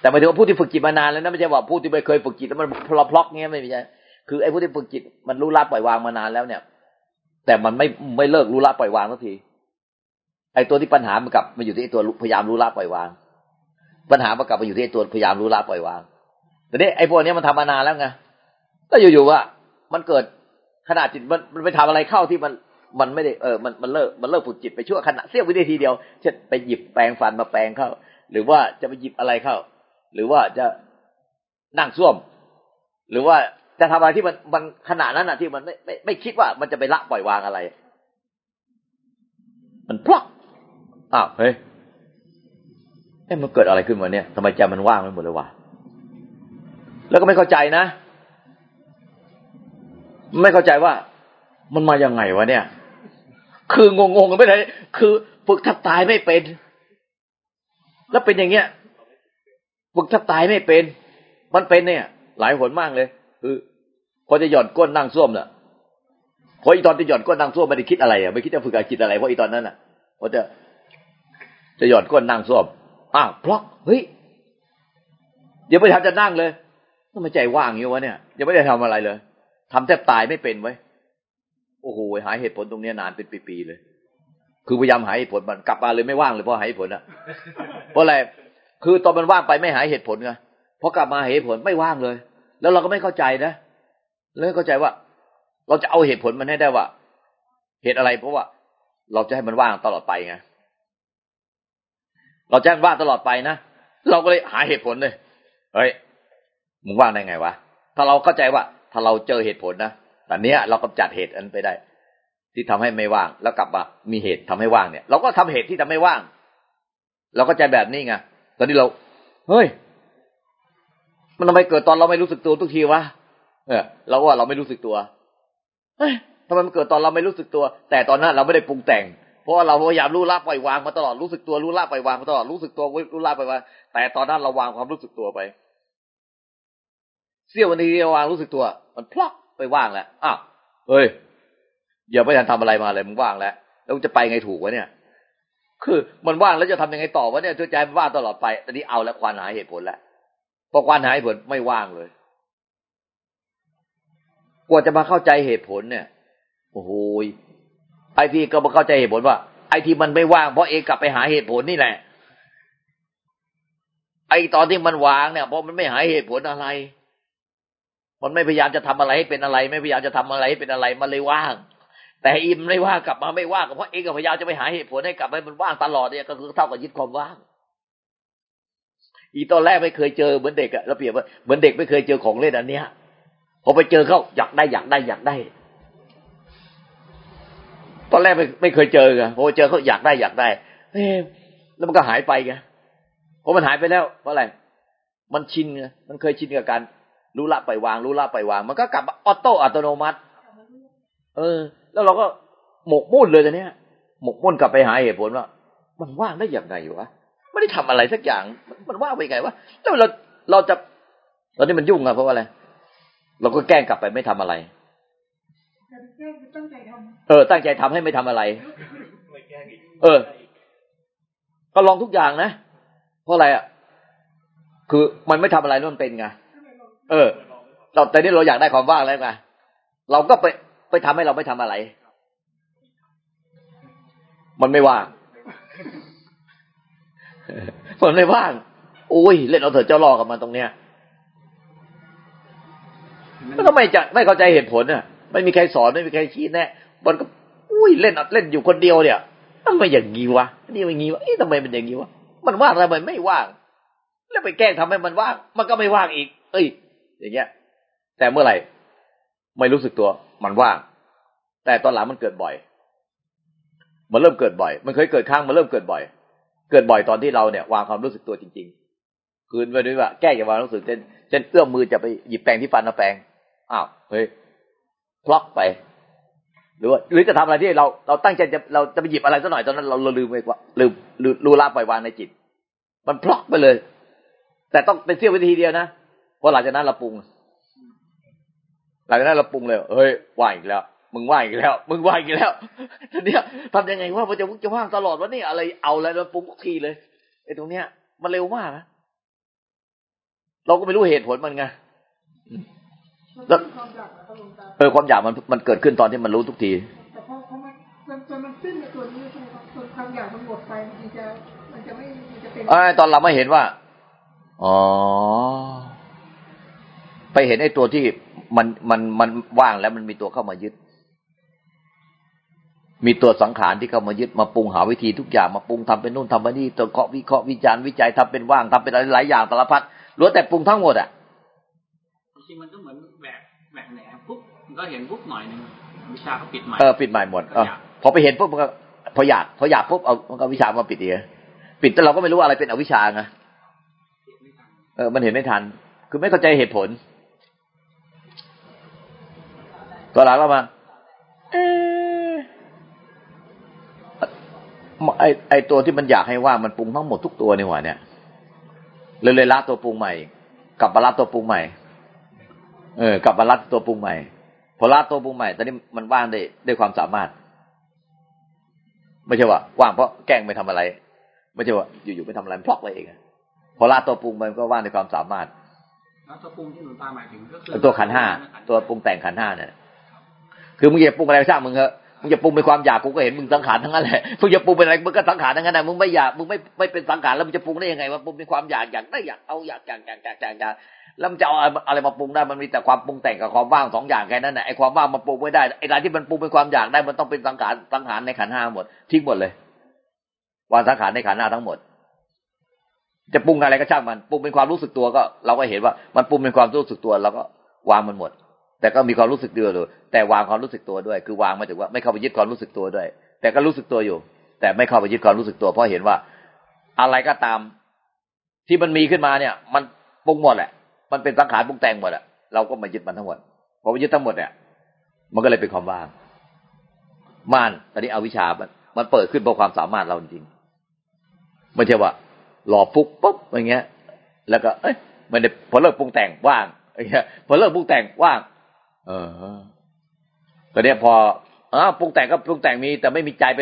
A: แต่หมายถึงว่าผู้ที่ฝึกจิตมานานแล้วนะไม่ใช่ว่าผู้ที่ไม่เคยฝึกจิตแล้วมันพลอพล็อกเงี้ยไม่ใช่คือไอ้ผู้ที่ฝึกจิตมันรู้ละปล่อยวางมานานแล้วเนี่ย แต่มันไม่ไม่เลิกรู้ละปล่อยวางสักทีไอ้ตัวที่ปัญหามันกลับมาอยู่ที่ไอ้ตัวพยายามรู้ละปล่อยวาง ปัญหามันกลับมาอยู่ที่ไอ้ตัวพยายามรู้ละปล่อยวางแต่นี่ไอ้พวกนี้มันทำมานานแล้วไงแล้วอยู่ๆว่า มันเกิดขนาดจิตมันมันไปทำอะไรเข้าที่มันมันไม่ได้เออมันมันเลิกมันเลิกฝึกจิตไปชั่วขณะเสี้ยววินาทีเดียวเช่นไปหยิบแปรงฟันมาแปรงเข้า หรือว่าจะไปหยิบอะไรเข้า หรือว่าจะนั่งส้วม หรือว่าจะทำอะไรที่มันมันขนาดนั้นอะที่มันไม่ไม่ไม่คิดว่ามันจะไปละปล่อยวางอะไร มันพลอกอ้าวเฮ้ยเอ๊ะมันเกิดอะไรขึ้นมาเนี่ยทำไมใจมันว่างไปหมดเลยวะแล้วก็ไม่เข้าใจนะ ไม่เข้าใจว่า มันมายังไงวะเนี่ย คืองงๆกันไม่ได้คือฝึกทับตายไม่เป็น แล้วเป็นอย่างเงี้ยฝึกทับตายไม่เป็น มันเป็นเนี่ย หลายหนมากเลย คือพอจะหย่อนก้นนั่งส้วมเนี่ยพออีตอนจะหย่อนก้นนั่งส้วมไม่ได้คิดอะไรอะไม่คิดจะฝึกจิตอะไรเพราะอีตอนนั้นอะพอจะจะหย่อนก้นนั่งส้วมอ้าวเพราะเฮ้ยเดี๋ยวไปทำจะนั่งเลยทำไมใจว่างอย่วะเนี่ยยังไม่ได้ทำอะไรเลยทำแทบตายไม่เป็นไว้โอ้โหหาเหตุผลตรงนี้นานเป็นปีๆเลย คือพยายามหาเหตุผลมันกลับมาเลยไม่ว่างเลยเพราะหาเหตุผลอะ เพราะอะไรคือตอนมันว่างไปไม่หาเหตุผลไงพอกลับมาเหตุผลไม่ว่างเลย แล้วเราก็ไม่เข้าใจนะแล้วเข้าใจว่า เราจะเอาเหตุผลมันให้ได้ว่า เหตุอะไรเพราะว่า เราจะให้มันว่างตลอดไปไงเราจะว่างตลอดไปนะเราก็เลยหาเหตุผลเลยเฮ้ยมึงว่างได้ไงวะถ้าเราเข้าใจว่า ถ้าเราเจอเหตุผลนะตอนนี้เรากำจัดเหตุอันไปได้ ที่ทำให้ไม่ว่างแล้วกลับมามีเหตุทำให้ว่างเนี่ย เราก็ทำเหตุที่ทำให้ว่าง เราก็ใจแบบนี้ไงตอนนี้เรา เฮ้ย มันทำไมเกิดตอนเราไม่รู้สึกตัวทุกทีวะเออเราว่าเราไม่รู้สึกตัวเฮ้ยทำไมมันเกิดตอนเราไม่รู้สึกตัว แต่ตอนนั้นเราไม่ได้ปรุงแต่ง เพราะว่าเราพยายามรู้ละปล่อยวางมาตลอดรู้สึกตัวรู้ละปล่อยวางมาตลอดรู้สึกตัวรู้ละปล่อยวางแต่ตอนนั้นเราวางความรู้สึกตัวไปเสี้ยววันนี้เราวางรู้สึกตัว มันพลอกไปว่างแล้วอ้าวเฮ้ยอย่าไปทันทำอะไรมาเลยมึงว่างแล้วแล้วจะไปไงถูกวะเนี่ย คือมันว่างแล้วจะทำยังไงต่อวะเนี่ยใจมันว่างตลอดไปตอนนี้เอาแล้วควานหาเหตุผลแล้วพอควานหาเหตุผลไม่ว่างเลยกว่าจะมาเข้าใจเหตุผลเนี่ยโอ้โหไอที่ก็มาเข้าใจเหตุผลว่า ไอที่มันไม่ว่างเพราะเองกลับไปหาเหตุผลนี่แหละ ไอตอนที่มันวางเนี่ยเพราะมันไม่หาเหตุผลอะไร มันไม่พยายามจะทำอะไรให้เป็นอะไร ไม่พยายามจะทำอะไรให้เป็นอะไรมันเลยว่าง แต่อิมไม่ว่างกลับมาไม่ว่างเพราะเองก็พยายามจะไปหาเหตุผลให้กลับไปมันว่างตลอดเนี่ยก็คือเท่ากับยึดความว่าง อีตอนแรกไม่เคยเจอเหมือนเด็กอะเราเปรียบว่าเหมือนเด็กไม่เคยเจอของเล่นอันเนี้ยพอไปเจอเขาอยากได้อยากได้อยากได้ ตอนแรกไม่ไม่เคยเจอไงพอเจอเขาอยากได้อยากได้เฮ้แล้วมันก็หายไปไงพอมันหายไปแล้ว เพราะอะไรมันชินไงมันเคยชินกับการรู้ละปล่อยวาง รู้ละปล่อยวาง มันก็กลับออโต้อัตโนมัติ เออ แล้วเราก็หมกมุ่นเลยตอนนี้หมกมุ่นกลับไปหาเหตุผลว่า มันว่างได้อย่างไรวะไม่ได้ทำอะไรสักอย่าง มันว่างไปไงวะแล้วเราเราจะตอนนี้มันยุ่งอะเพราะว่าอะไรเราก็แกล้งกลับไปไม่ทำอะไรเออ ตั้งใจทำให้ไม่ทำอะไร เออ ก็ลองทุกอย่างนะเพราะอะไรอะคือมันไม่ทำอะไรนั่นเป็นไงเออเราแต่นี่เราอยากได้ความว่างแล้วไงเราก็ไป ไปทำให้เราไม่ทำอะไร มันไม่ว่าง มันไม่ว่าง โอ้ย เล่นเอาเถอะเจ้ารอกับมันตรงเนี้ยมันก็ไม่จะไม่เข้าใจเหตุผลอะ ไม่มีใครสอนไม่มีใครชี้แนะมันก็ อุ้ยเล่นเล่นอยู่คนเดียวเนี่ยทำไมอย่างงี้วะนี่อย่างงี้วะเอ๊ะทำไมเป็นอย่างงี้วะมันว่างทำไมไม่ว่าง แล้วไปแกล้งทำให้มันว่าง มันก็ไม่ว่างอีก เอ้ย อย่างเงี้ย แต่เมื่อไหร่ ไม่รู้สึกตัว มันว่าง แต่ตอนหลังมันเกิดบ่อย มันเริ่มเกิดบ่อย มันเคยเกิดครั้งมันเริ่มเกิดบ่อย เกิดบ่อยตอนที่เราเนี่ยวางความรู้สึกตัวจริง ๆ คืนไปด้วยว่าแก้อย่าวางรู้สึกเช่นเช่นเอื้อมมือจะไปหยิบแปรงที่ฟันมาแปรงอ้าวเฮ้ยพล็อกไป หรือว่าหรือจะทำอะไรที่เราเราตั้งใจจะเราจะไปหยิบอะไรสักหน่อยตอนนั้นเราเราลืมไปว่าลืมรู้ละปล่อยวางในจิต มันพล็อกไปเลย แต่ต้องเป็นเสี้ยววิธีเดียวนะเพราะหลังจากนั้นเราปรุง หลังจากนั้นเราปรุงเลย เฮ้ยว่าอีกแล้ว มึงว่าอีกแล้ว มึงว่าอีกแล้วทีเนี้ยทำยังไงว่ามันจะจะว่างตลอดวะนี่อะไรเอาอะไรเราปรุงทุกทีเลยไอ้ตรงเนี้ย มันเร็วมากนะเราก็ไม่รู้เหตุผลมันไงแล้วเออความอยากมันมันเกิดขึ้นตอนที่มันรู้ทุกที
C: แต่พอพอมันจนมันสิ้นในตัวนี้ใช่ไหมครับจนความอยากมันหมดไปมันจะมันจะไม่มันจะเป็น
A: ไอ้ตอนเราไม่เห็นว่า อ๋อ ไปเห็นไอ้ตัวที่ มันมันมันว่างแล้วมันมีตัวเข้ามายึด มีตัวสังขารที่เข้ามายึดมาปรุงหาวิธีทุกอย่างมาปรุงทำเป็นนู่นทำเป็นนี่ตัวเคาะวิเคราะห์วิจารณ์วิจัยทำเป็นว่างทำเป็นอะไรหลายอย่างสารพัดล้วนแต่ปรุงทั้งหมดอะ
B: จริงมันก็เหมือนแบกแบกแหนปุ๊บมันก็เห็นปุ๊บหน่อยนึงวิชาเขาปิดใหม่
A: เออปิดใหม่หมดเออพอไปเห็นปุ๊บมันก็พออยากพออยากปุ๊บเอามันก็วิชามาปิดเองปิดแต่เราก็ไม่รู้อะไรเป็นอวิชาไงเออ มันเห็นไม่ทัน คือไม่เข้าใจเหตุผล ตัวหลังเรามาไอไอตัวที่มันอยากให้ว่ามันปรุงทั้งหมดทุกตัวนี่หว่าเนี่ยเลยเลยละตัวปรุงใหม่ กลับมาละตัวปรุงใหม่ เออกลับมาละตัวปรุงใหม่ พอละตัวปรุงใหม่ตอนนี้มันว่างได้ด้วยความสามารถ ไม่ใช่ว่าว่างเพราะแกล้งไม่ทำอะไร ไม่ใช่ว่าอยู่ๆไม่ทำอะไรพลอกไปเองพอละตัวปรุงมันก็ว่างในความสามารถ
B: แล้วตัวปรุงที่หนูตาหมายถึงก็คื
A: อตัวขันห้าตัวปรุงแต่งขันห้าเนี่ย คือมึงอย่าปรุงอะไรสร้างมึงเถอะมึงจะปรุงเป็นความอยากกูก็เห็นมึงสังขารทั้งนั้นแหละมึงจะปรุงเป็นอะไรมึงก็สังขารทั้งนั้นแหละมึงไม่อยากมึงไม่ไม่เป็นสังขารแล้วมึงจะปรุงได้ยังไงว่าปรุงเป็นความอยากอยากได้อยากเอาอยากอยากอยากอยากอยากอยากแล้วมันจะเอาอะไรมาปรุงได้มันมีแต่ความปรุงแต่งกับความว่างสองอย่างแค่นั้นแหละไอ้ความว่างมันปรุงไม่ได้ไอ้การที่มันปรุงเป็นความอยากได้มันต้องเป็นสังขารสังขารในขันห้าหมดทิ้งหมดเลยวางสังขารในขันห้าทั้งหมด จะปรุงอะไรก็ช่างมันปรุงเป็นความรู้สึกตัวก็ เราก็เห็นว่ามันปรุงเป็นความรู้สึกตัวเราก็วางมันหมด แต่ก็มีความรู้สึกตัวอยู่แต่วางความรู้สึกตัวด้วย คือวางมาถึงว่าไม่เข้าไปยึดความรู้สึกตัวด้วย แต่ก็รู้สึกตัวอยู่ แต่ไม่เข้าไปยึดความรู้สึกตัว เพราะเห็นว่าอะไรก็ตาม ที่มันมีขึ้นมาเนี่ย มันปรุงหมดแหละ มันเป็นสังขารปรุงแต่งหมดอะเราก็มายึดมันทั้งหมดพอไปยึดทั้งหมดเนี่ยมันก็เลยเป็นความว่างม่านตอนนี้เอาวิชามันมันเปิดขึ้นเพราะความสามารถเราจริงไม่ใช่ว่าหลอปุ๊บปุ๊บอย่างเงี้ย แล้วก็ เอ้ยมันพอเลิกปรุงแต่งว่างอย่างเงี้ยพอเลิกปรุงแต่งว่าง เออก็เนี้ยพออ๋อปรุงแต่งก็ปรุงแต่งมี แต่ไม่มีใจไป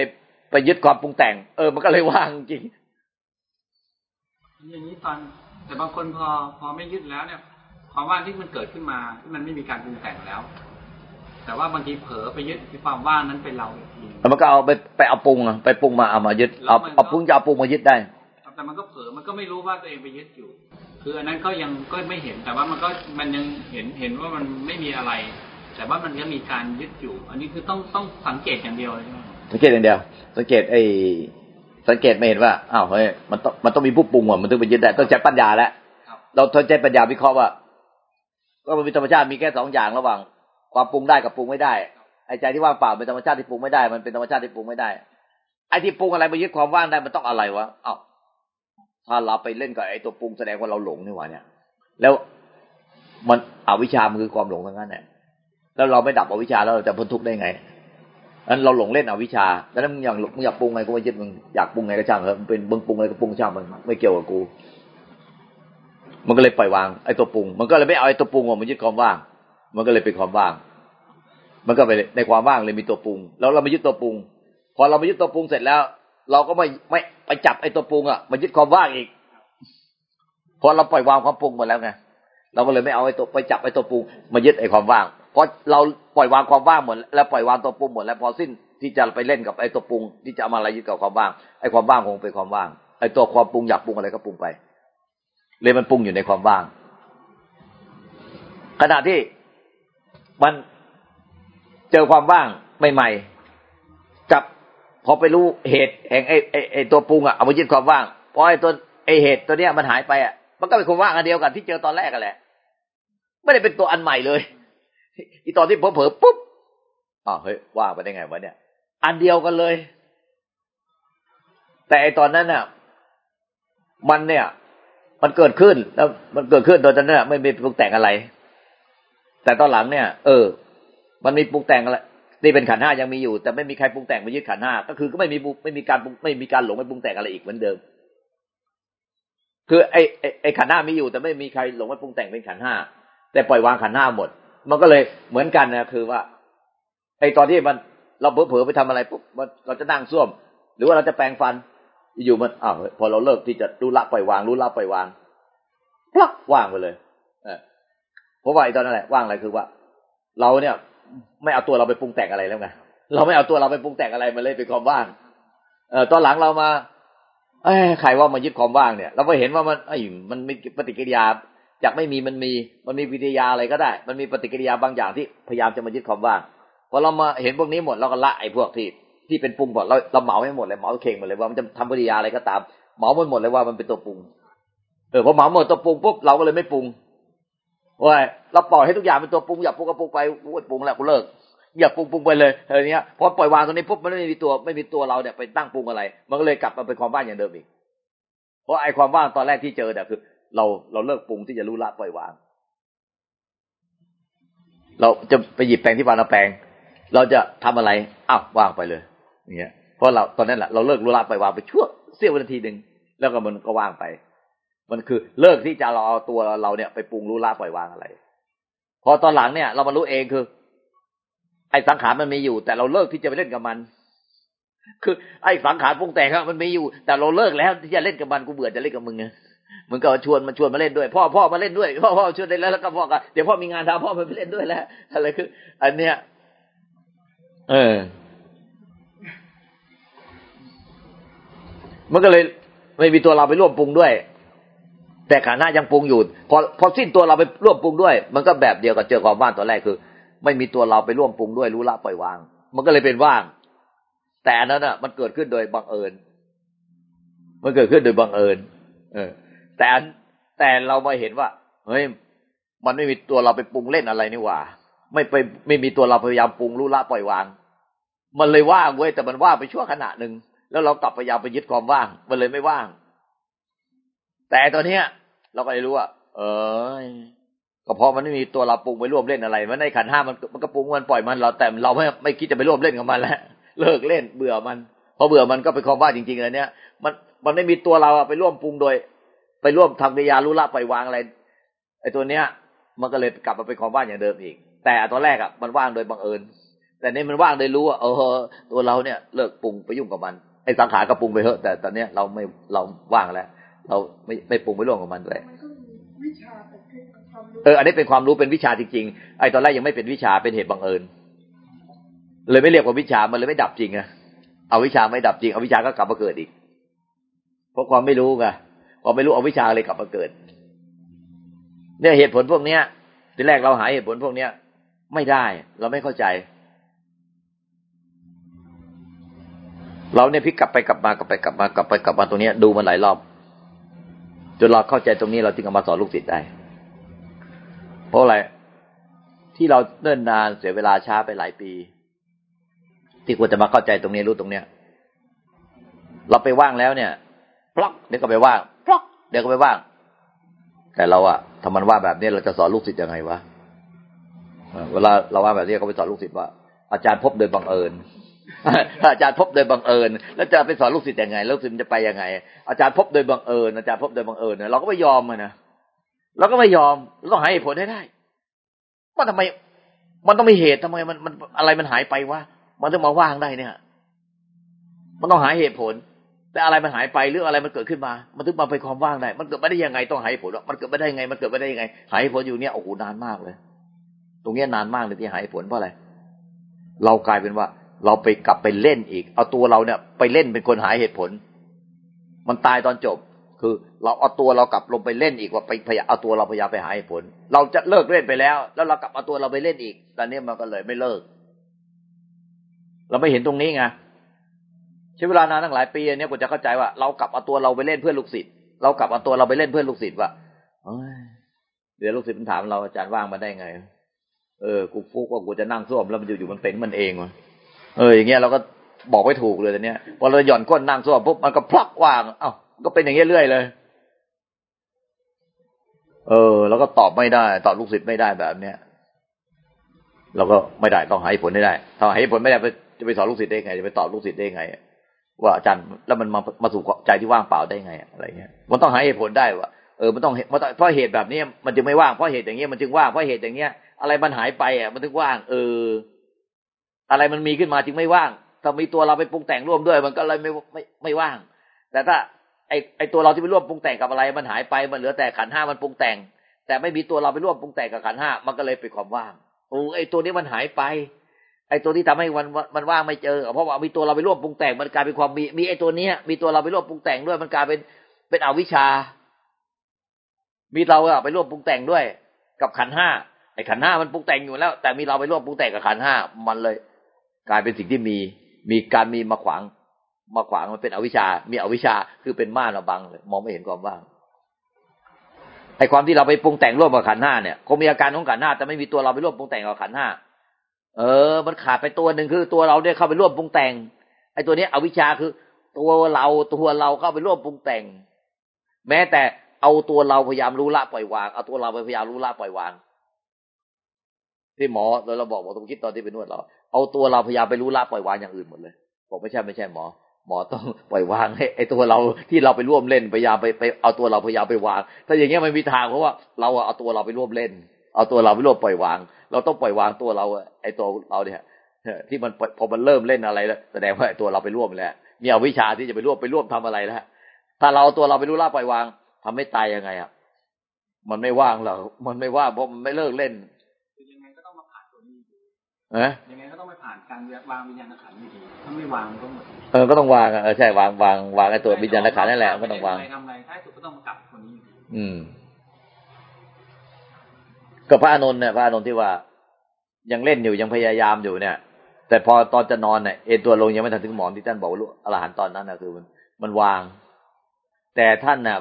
A: ไปยึดความปรุงแต่ง เออ มันก็เลยว่างจริง
B: อย่างนี้ตอน แต่บางคนพอ พอไม่ยึดแล้วเนี่ย ความว่างที่มันเกิดขึ้นมาที่มันไม่มีการปรุงแต่งแล้ว แต่ว่าบางทีเผลอไปยึดความว่างนั้นเป็นเรา
A: มันก็เอาไปไปเอาปรุงอะไปปรุงมาเอามายึดเอาเอาปรุงจะเอาปรุงมายึดได้
B: แต่มันก็เผลอมันก็ไม่รู้ว่าตัวเองไปยึดอยู่คืออันนั้นก็ยังก็ไม่เห็นแต่ว่ามันก็มันยังเห็นเห็นว่ามันไม่มีอะไร แต่ว่ามันยังมีการยึดอยู่ อันนี้คือต้องต้องสังเกตอย่างเดียวใช่ไหม
A: สังเกตอย่างเดียว สังเกตไอ้สังเกตไม่เห็นว่าอ้าวเฮ้ยมันต้องมันต้องมีผู้ปรุงอะมันถึงไปยึดได้ต้องใช้ปัญญาแล้วเราต้องใช้ปัญญาวิเคราะห์ว่าก็มันมีธรรมชาติมีแค่สองอย่างระหว่าง ความปรุงได้กับปรุงไม่ได้ไอ้ใจที่ว่างเปล่าเป็นธรรมชาติที่ปรุงไม่ได้ มันเป็นธรรมชาติที่ปรุงไม่ได้ไอ้ที่ปรุงอะไรไปยึดความว่างได้มันต้องอะไรวะอ้าว ถ้าเราไปเล่นกับไอ้ตัวปรุงแสดงว่าเราหลงนี่หว่าเนี่ย แล้วมันอวิชามันคือความหลงทั้งนั้นเนี่ยแล้วเราไม่ดับอวิชาแล้วเราจะพ้นทุกข์ได้ไงนั้นเราหลงเล่นอวิชาแล้วมึงอยากมึงอยากปรุงไงก็ไม่ยึดมึงอยากปรุงไงก็ช่างเถอะมันเป็นมึงปรุงอะไรก็ปรุงช่างมันไม่เกี่ยวกับกู มันก็เลยปล่อยวางไอ้ตัวปรุง มันก็เลยไม่เอาไอ้ตัวปรุงมันยึดความว่าง มันก็เลยเป็นความว่าง มันก็ไปในความว่างเลยมีตัวปรุง แล้วเราไม่ยึดตัวปรุง พอเราไม่ยึดตัวปรุงเสร็จแล้ว เราก็ไม่ไม่ไปจับไอ้ตัวปรุงอะมายึดความว่างอีกพอเราปล่อยวางความปรุงหมดแล้วไงเราก็เลยไม่เอาไอ้ตัวไปจับไอ้ตัวปรุงมายึดไอ้ความว่างเพราะเราปล่อยวางความว่างหมดแล้วปล่อยวางตัวปรุงหมดแล้วพอสิ้นที่จะไปเล่นกับไอ้ตัวปรุง ที่จะเอามาอะไรยึดกับความว่างไอ้ความว่างคงเป็นความว่างไอ้ตัวความปรุงอยากปรุงอะไรก็ปรุงไป เลยมันปรุงอยู่ในความว่าง ขณะที่มันเจอความว่างใหม่ๆ พอไปรู้เหตุแห่งไอ้ไอ้ไอ้ตัวปรุงอะเอามายึดความว่างพอไอ้ตัวไอ้เหตุตัวเนี้ยมันหายไปอะมันก็เป็นความว่างอันเดียวกันที่เจอตอนแรกกันแหละไม่ได้เป็นตัวอันใหม่เลยอีตอนที่ผมเผลอปุ๊บอ้าวเฮ้ยว่างไปได้ไงวะเนี่ย อันเดียวกันเลย แต่ไอตอนนั้นน่ะ มันเนี่ย มันเกิดขึ้นแล้ว มันเกิดขึ้นตอนนั้นไม่มีปรุงแต่งอะไร แต่ตอนหลังเนี่ย เออ มันมีปรุงแต่งอะไร นี่เป็นขันห้ายังมีอยู่ แต่ไม่มีใครปรุงแต่งมายึดขันห้าก็คือก็ไม่มีไม่มีการไม่มีการหลงไม่ปรุงแต่งอะไรอีกเหมือนเดิม คือไอ้ไอ้ขันห้ามีอยู่แต่ไม่มีใครหลงไปปรุงแต่งเป็นขันห้าแต่ปล่อยวางขันห้าหมด มันก็เลยเหมือนกันนะคือว่าไอ้ตอนที่มันเราเผลอๆไปทำอะไรปุ๊บมันเราจะนั่งส้วม หรือว่าเราจะแปรงฟัน อยู่มันอ้าวพอเราเลิกที่จะรู้ละปล่อยวางรู้ละปล่อยวางพลักว่างไปเลย เออเพราะว่าไอ้ตอนนั้นแหละว่างอะไรคือว่า เราเนี่ย ไม่เอาตัวเราไปปรุงแต่งอะไรแล้วไงเราไม่เอาตัวเราไปปรุงแต่งอะไรมันเลยเป็นความว่าง เออตอนหลังเรามาเอ้ใครว่ามายึดความว่างเนี่ย เราไปเห็นว่ามันไอ้มันมีปฏิกิริยาจากไม่มีมันมีมันมีวิทยาอะไรก็ได้ มันมีปฏิกิริยาบางอย่างที่พยายามจะมายึดความว่างพอเรามาเห็นพวกนี้หมดเราก็ละไอ้พวกที่ที่เป็นปรุงหมดเราเราเหมาให้หมดเลยเหมาเข่งหมดเลยว่ามันจะทำปฏิกิริยาอะไรก็ตามเหมาหมดเลยว่ามันเป็นตัวปรุงเออพอเหมาหมดตัวปรุงปุ๊บเราก็เลยไม่ปรุง ว่าเราปล่อยให้ทุกอย่างเป็นตัวปรุงอยากปรุงก็ปรุงไปปรุงแล้วกูเลิกอย่าปรุงปรุงไปเลยอะไรเนี้ยพอปล่อยวางตรงนี้ปุ๊บมันไม่มีตัวไม่มีตัวเราเนี่ยไปตั้งปรุงอะไร มันก็เลยกลับมาเป็นความว่างอย่างเดิมอีกเพราะไอ้ความว่างตอนแรกที่เจอเนี่ยคือ เราเราเลิกปรุงที่จะรู้ละปล่อยวาง เราจะไปหยิบแปรงที่วางเราแปรงเราจะทำอะไรอ้าววางไปเลยอย่างเงี้ยเพราะเราตอนนั้นแหละเราเลิกรู้ละปล่อยวางไปชั่วเสี้ยวนาทีหนึ่งแล้วก็มันก็ว่างไป มันคือเลิกที่จะเราเอาตัวเราเนี่ยไปปรุงรู้ละปล่อยวางอะไร พอตอนหลังเนี่ย เรามารู้เองคือ ไอ้สังขารมันมีอยู่ แต่เราเลิกที่จะไปเล่นกับมัน คือ ไอ้สังขารปรุงแต่งครับมันมีอยู่ แต่เราเลิกแล้วที่จะเล่นกับมันกูเบื่อจะเล่นกับมึงไงมึงก็ชวนมันชวนมาเล่นด้วยพ่อพ่อมาเล่นด้วยพ่อพ่อชวนเล่นแล้วแล้วก็พ่อก็เดี๋ยวพ่อมีงานทำพ่อไปเล่นด้วยแล้วอะไรคือ อันเนี้ยเออ มันก็เลยไม่มีตัวเราไปร่วมปรุงด้วย แต่ขาหน้ายังปรุงอยู่พอพอสิ้นตัวเราไปร่วมปรุงด้วย มันก็แบบเดียวกับเจอความว่างตอนแรกคือ ไม่มีตัวเราไปร่วมปรุงด้วยรู้ละปล่อยวาง มันก็เลยเป็นว่าง แต่อันนั้นอะ มันเกิดขึ้นโดยบังเอิญ มันเกิดขึ้นโดยบังเอิญ เออ แต่แต่เรามาเห็นว่าเฮ้ยมันไม่มีตัวเราไปปรุงเล่นอะไรนี่หว่า ไม่ไปไม่มีตัวเราพยายามปรุงรู้ละปล่อยวาง มันเลยว่างเว้ยแต่มันว่างไปชั่วขณะหนึ่งแล้วเรากลับพยายามไปยึดความว่าง มันเลยไม่ว่าง แต่ตอนเนี้ย เราก็เลยรู้ว่าเออก็เพราะมันไม่มีตัวเราปรุงไปร่วมเล่นอะไร มันในขันห้ามันมันก็ปรุงมันปล่อยมันเราแต่เราไม่ไม่คิดจะไปร่วมเล่นกับมันแล้วเลิกเล่นเบื่อมันพอเบื่อมันก็เป็นความว่าจริงๆเลยเนี้ยมันมันไม่มีตัวเราไปร่วมปรุงโดย ไปร่วมทำกิริยารู้ละปล่อยวางอะไรไอ้ตัวเนี้ย มันก็เลยกลับมาเป็นความว่างอย่างเดิมอีก แต่ตอนแรกอะมันว่างโดยบังเอิญ แต่นี่มันว่างโดยรู้ว่าเออ ตัวเราเนี่ยเลิกปรุงไปยุ่งกับมันไอ้สังขารก็ปรุงไปเถอะแต่ตอนเนี้ยเราไม่เราว่างแล้ว เราไม่ไม่ปรุงไปร่วมกับมันด้วย
C: วิชา
A: เออ อันนี้เป็นความรู้เป็นวิชาจริงๆไอ้ตอนแรกยังไม่เป็นวิชาเป็นเหตุบังเอิญเลยไม่เรียกว่าวิชามันเลยไม่ดับจริงอะเอาวิชาไม่ดับจริงเอาวิชาก็กลับมาเกิดอีก เพราะความไม่รู้ไงพอไม่รู้เอาวิชาเลยกลับมาเกิด เนี่ยเหตุผลพวกเนี้ยทีแรกเราหาเหตุผลพวกเนี้ย ไม่ได้ เราไม่เข้าใจ เราเนี่ยพลิกกลับไปกลับมากลับไปกลับมากลับไปกลับมาตรงนี้ดูมันหลายรอบ จนเราเข้าใจตรงนี้เราจึงเอามาสอนลูกศิษย์ได้ เพราะอะไรที่เราเนิ่นนานเสียเวลาช้าไปหลายปี ที่ควรจะมาเข้าใจตรงนี้รู้ตรงเนี้ย เราไปว่างแล้วเนี่ยพลักเดี๋ยวก็ไปว่างพลักเดี๋ยวก็ไปว่าง แต่เราอะทำมันว่าแบบนี้เราจะสอนลูกศิษย์ยังไงวะเวลาเราว่าแบบนี้เขาไปสอนลูกศิษย์ว่าอาจารย์พบโดยบังเอิญ อาจารย์พบโดยบังเอิญ แล้วจะไปสอนลูกศิษย์ยังไง ลูกศิษย์จะไปยังไง อาจารย์พบโดยบังเอิญ อาจารย์พบโดยบังเอิญเราก็ไม่ยอมนะเราก็ไม่ยอมเราต้องหาเหตุผลให้ได้ว่าทำไม มันต้องมีเหตุทำไมมันมันอะไรมันหายไปวะมันต้องมาว่างได้เนี่ย มันต้องหาเหตุผล แต่อะไรมันหายไปหรืออะไรมันเกิดขึ้นมา มันถึงมาเป็นความว่างได้ มันเกิดไม่ได้ยังไงต้องหาเหตุผลมันเกิดไม่ได้ยังไง มันเกิดไม่ได้ยังไง หาเหตุผลอยู่เนี่ยโอ้โหนานมากเลย ตรงเนี้ยนานมากเลยที่หาเหตุผลเพราะอะไรเรากลายเป็นว่า เราไปกลับไปเล่นอีก เอาตัวเราเนี่ยไปเล่นเป็นคนหาเหตุผล มันตายตอนจบ คือ เราเอาตัวเรากลับลงไปเล่นอีกว่าไปพยายามเอาตัวเราพยายามไปหาเหตุผล เราจะเลิกเล่นไปแล้ว แล้วเรากลับเอาตัวเราไปเล่นอีก ตอนนี้มันก็เลยไม่เลิก เราไม่เห็นตรงนี้ไงใช้เวลานานตั้งหลายปีเนี่ยกูจะเข้าใจว่าเรากลับเอาตัวเราไปเล่นเพื่อลูกศิษย์เรากลับเอาตัวเราไปเล่นเพื่อลูกศิษย์ว่าเดี๋ยวลูกศิษย์มันถามเราอาจารย์ว่างมาได้ไง เออ กูฟุกว่ากูจะนั่งส้วมแล้วมันอยู่ๆมันเป็นมันเองวะ เอออย่างเงี้ยเราก็บอกไม่ถูกเลยตอนเนี้ยพอเราหย่อนก้นนั่งส้วมปุ๊บมันก็พลักว่าง เอ้าก็เป็นอย่างเงี้ยเรื่อยเลย เออ แล้วก็ตอบไม่ได้ ตอบลูกศิษย์ไม่ได้แบบเนี้ยเราก็ไม่ได้ต้องหาผลให้ได้ถ้าหาผลไม่ได้จะไปสอนลูกศิษย์ได้ไง จะไปตอบลูกศิษย์ได้ไงว่าอาจารย์แล้วมันมามาสู่ใจที่ว่างเปล่าได้ไงอะไรเงี้ยมันต้องหาเหตุผลได้ว่าเออมันต้องเพราะเหตุแบบนี้มันจึงไม่ว่างเพราะเหตุอย่างเงี้ยมันจึงว่างเพราะเหตุอย่างเงี้ยอะไรมันหายไปอะมันถึงว่าง เออ อะไรมันมีขึ้นมาจึงไม่ว่าง ถ้ามีตัวเราไปปรุงแต่งร่วมด้วย มันก็เลยไม่ไม่ไม่ว่าง แต่ถ้าไอไอตัวเราที่ไปร่วมปรุงแต่งกับอะไร มันหายไปมันเหลือแต่ขันห้ามันปรุงแต่ง แต่ไม่มีตัวเราไปร่วมปรุงแต่งกับขันห้ามันก็เลยเป็นความว่างโอ้ไอตัวนี้มันหายไป ไอตัวที่ทำให้มันมันว่างไม่เจอ เพราะว่ามีตัวเราไปร่วมปรุงแต่งมันกลายเป็นความมีมีไอตัวเนี้ย มีตัวเราไปร่วมปรุงแต่งด้วย มันกลายเป็นเป็นอวิชามีเราอะไปร่วมปรุงแต่งด้วย กับขันห้าไอขันห้ามันปรุงแต่งอยู่แล้ว แต่มีเราไปร่วมปรุงแต่งกับขันห้ามันเลย กลายเป็นสิ่งที่มี มีการมีมาขวาง มาขวางมันเป็นอวิชามีอวิชาคือเป็นม่านระบังเลยมองไม่เห็นความว่างไอความที่เราไปปรุงแต่งร่วมกับขันห้าเนี่ยคงมีอาการของขันห้าแต่ไม่มีตัวเราไปร่วมปรุงแต่งกับขันห้าเออ มันขาดไปตัวหนึ่งคือตัวเราเนี่ยเข้าไปร่วมปรุงแต่งไอตัวนี้อวิชาคือ ตัวเราตัวเราเข้าไปร่วมปรุงแต่ง แม้แต่เอาตัวเราพยายามรู้ละปล่อยวางเอาตัวเราไปพยายามรู้ละปล่อยวางที่หมอเราบอกบอกตรงคิดตอนที่ไปนวดเรา เอาตัวเราพยายามไปรู้ละปล่อยวางอย่างอื่นหมดเลยบอกไม่ใช่ไม่ใช่หมอ หมอต้องปล่อยวางให้ไอ้ตัวเราที่เราไปร่วมเล่นพยายามไปไปเอาตัวเราพยายามไปวาง ถ้าอย่างเงี้ยมันมีทางเพราะว่าเราเอาตัวเราไปร่วมเล่น เอาตัวเราไปร่วมปล่อยวาง เราต้องปล่อยวางตัวเราไอ้ตัวเราเนี่ยที่มันพอมันเริ่มเล่นอะไรแล้วแสดงว่าไอตัวเราไปร่วมแล้วมีอวิชาที่จะไปร่วมไปร่วมทำอะไรแล้วถ้าเราตัวเราไปรู้ละปล่อยวางทำให้ตายยังไงอะมันไม่ว่างหรอกมันไม่ว่างเพราะมันไม่เลิกเล่น
B: เออยังไงก็ต้องไปผ่านการวางวิญญาณขันธ์อยู่ดีถ้าไม่วางก็หมด
A: เออก็ต้องวางเออใช่วางวางวางไอ้ตัววิญญาณขันธ์นั่นแหละก็ต้องวาง
B: ทำอะไรท้ายสุดก็ต้องมากลับคนนี้
A: อืมก็พระอานนท์เนี่ยพระอานนท์ที่ว่า ยังเล่นอยู่ยังพยายามอยู่เนี่ย แต่พอตอนจะนอนเนี่ยเอตัวลงยังไม่ทันถึงหมอนที่ท่านบอกลูกอรหันตอนนั้นนะคือมันมันวาง แต่ท่านน่ะ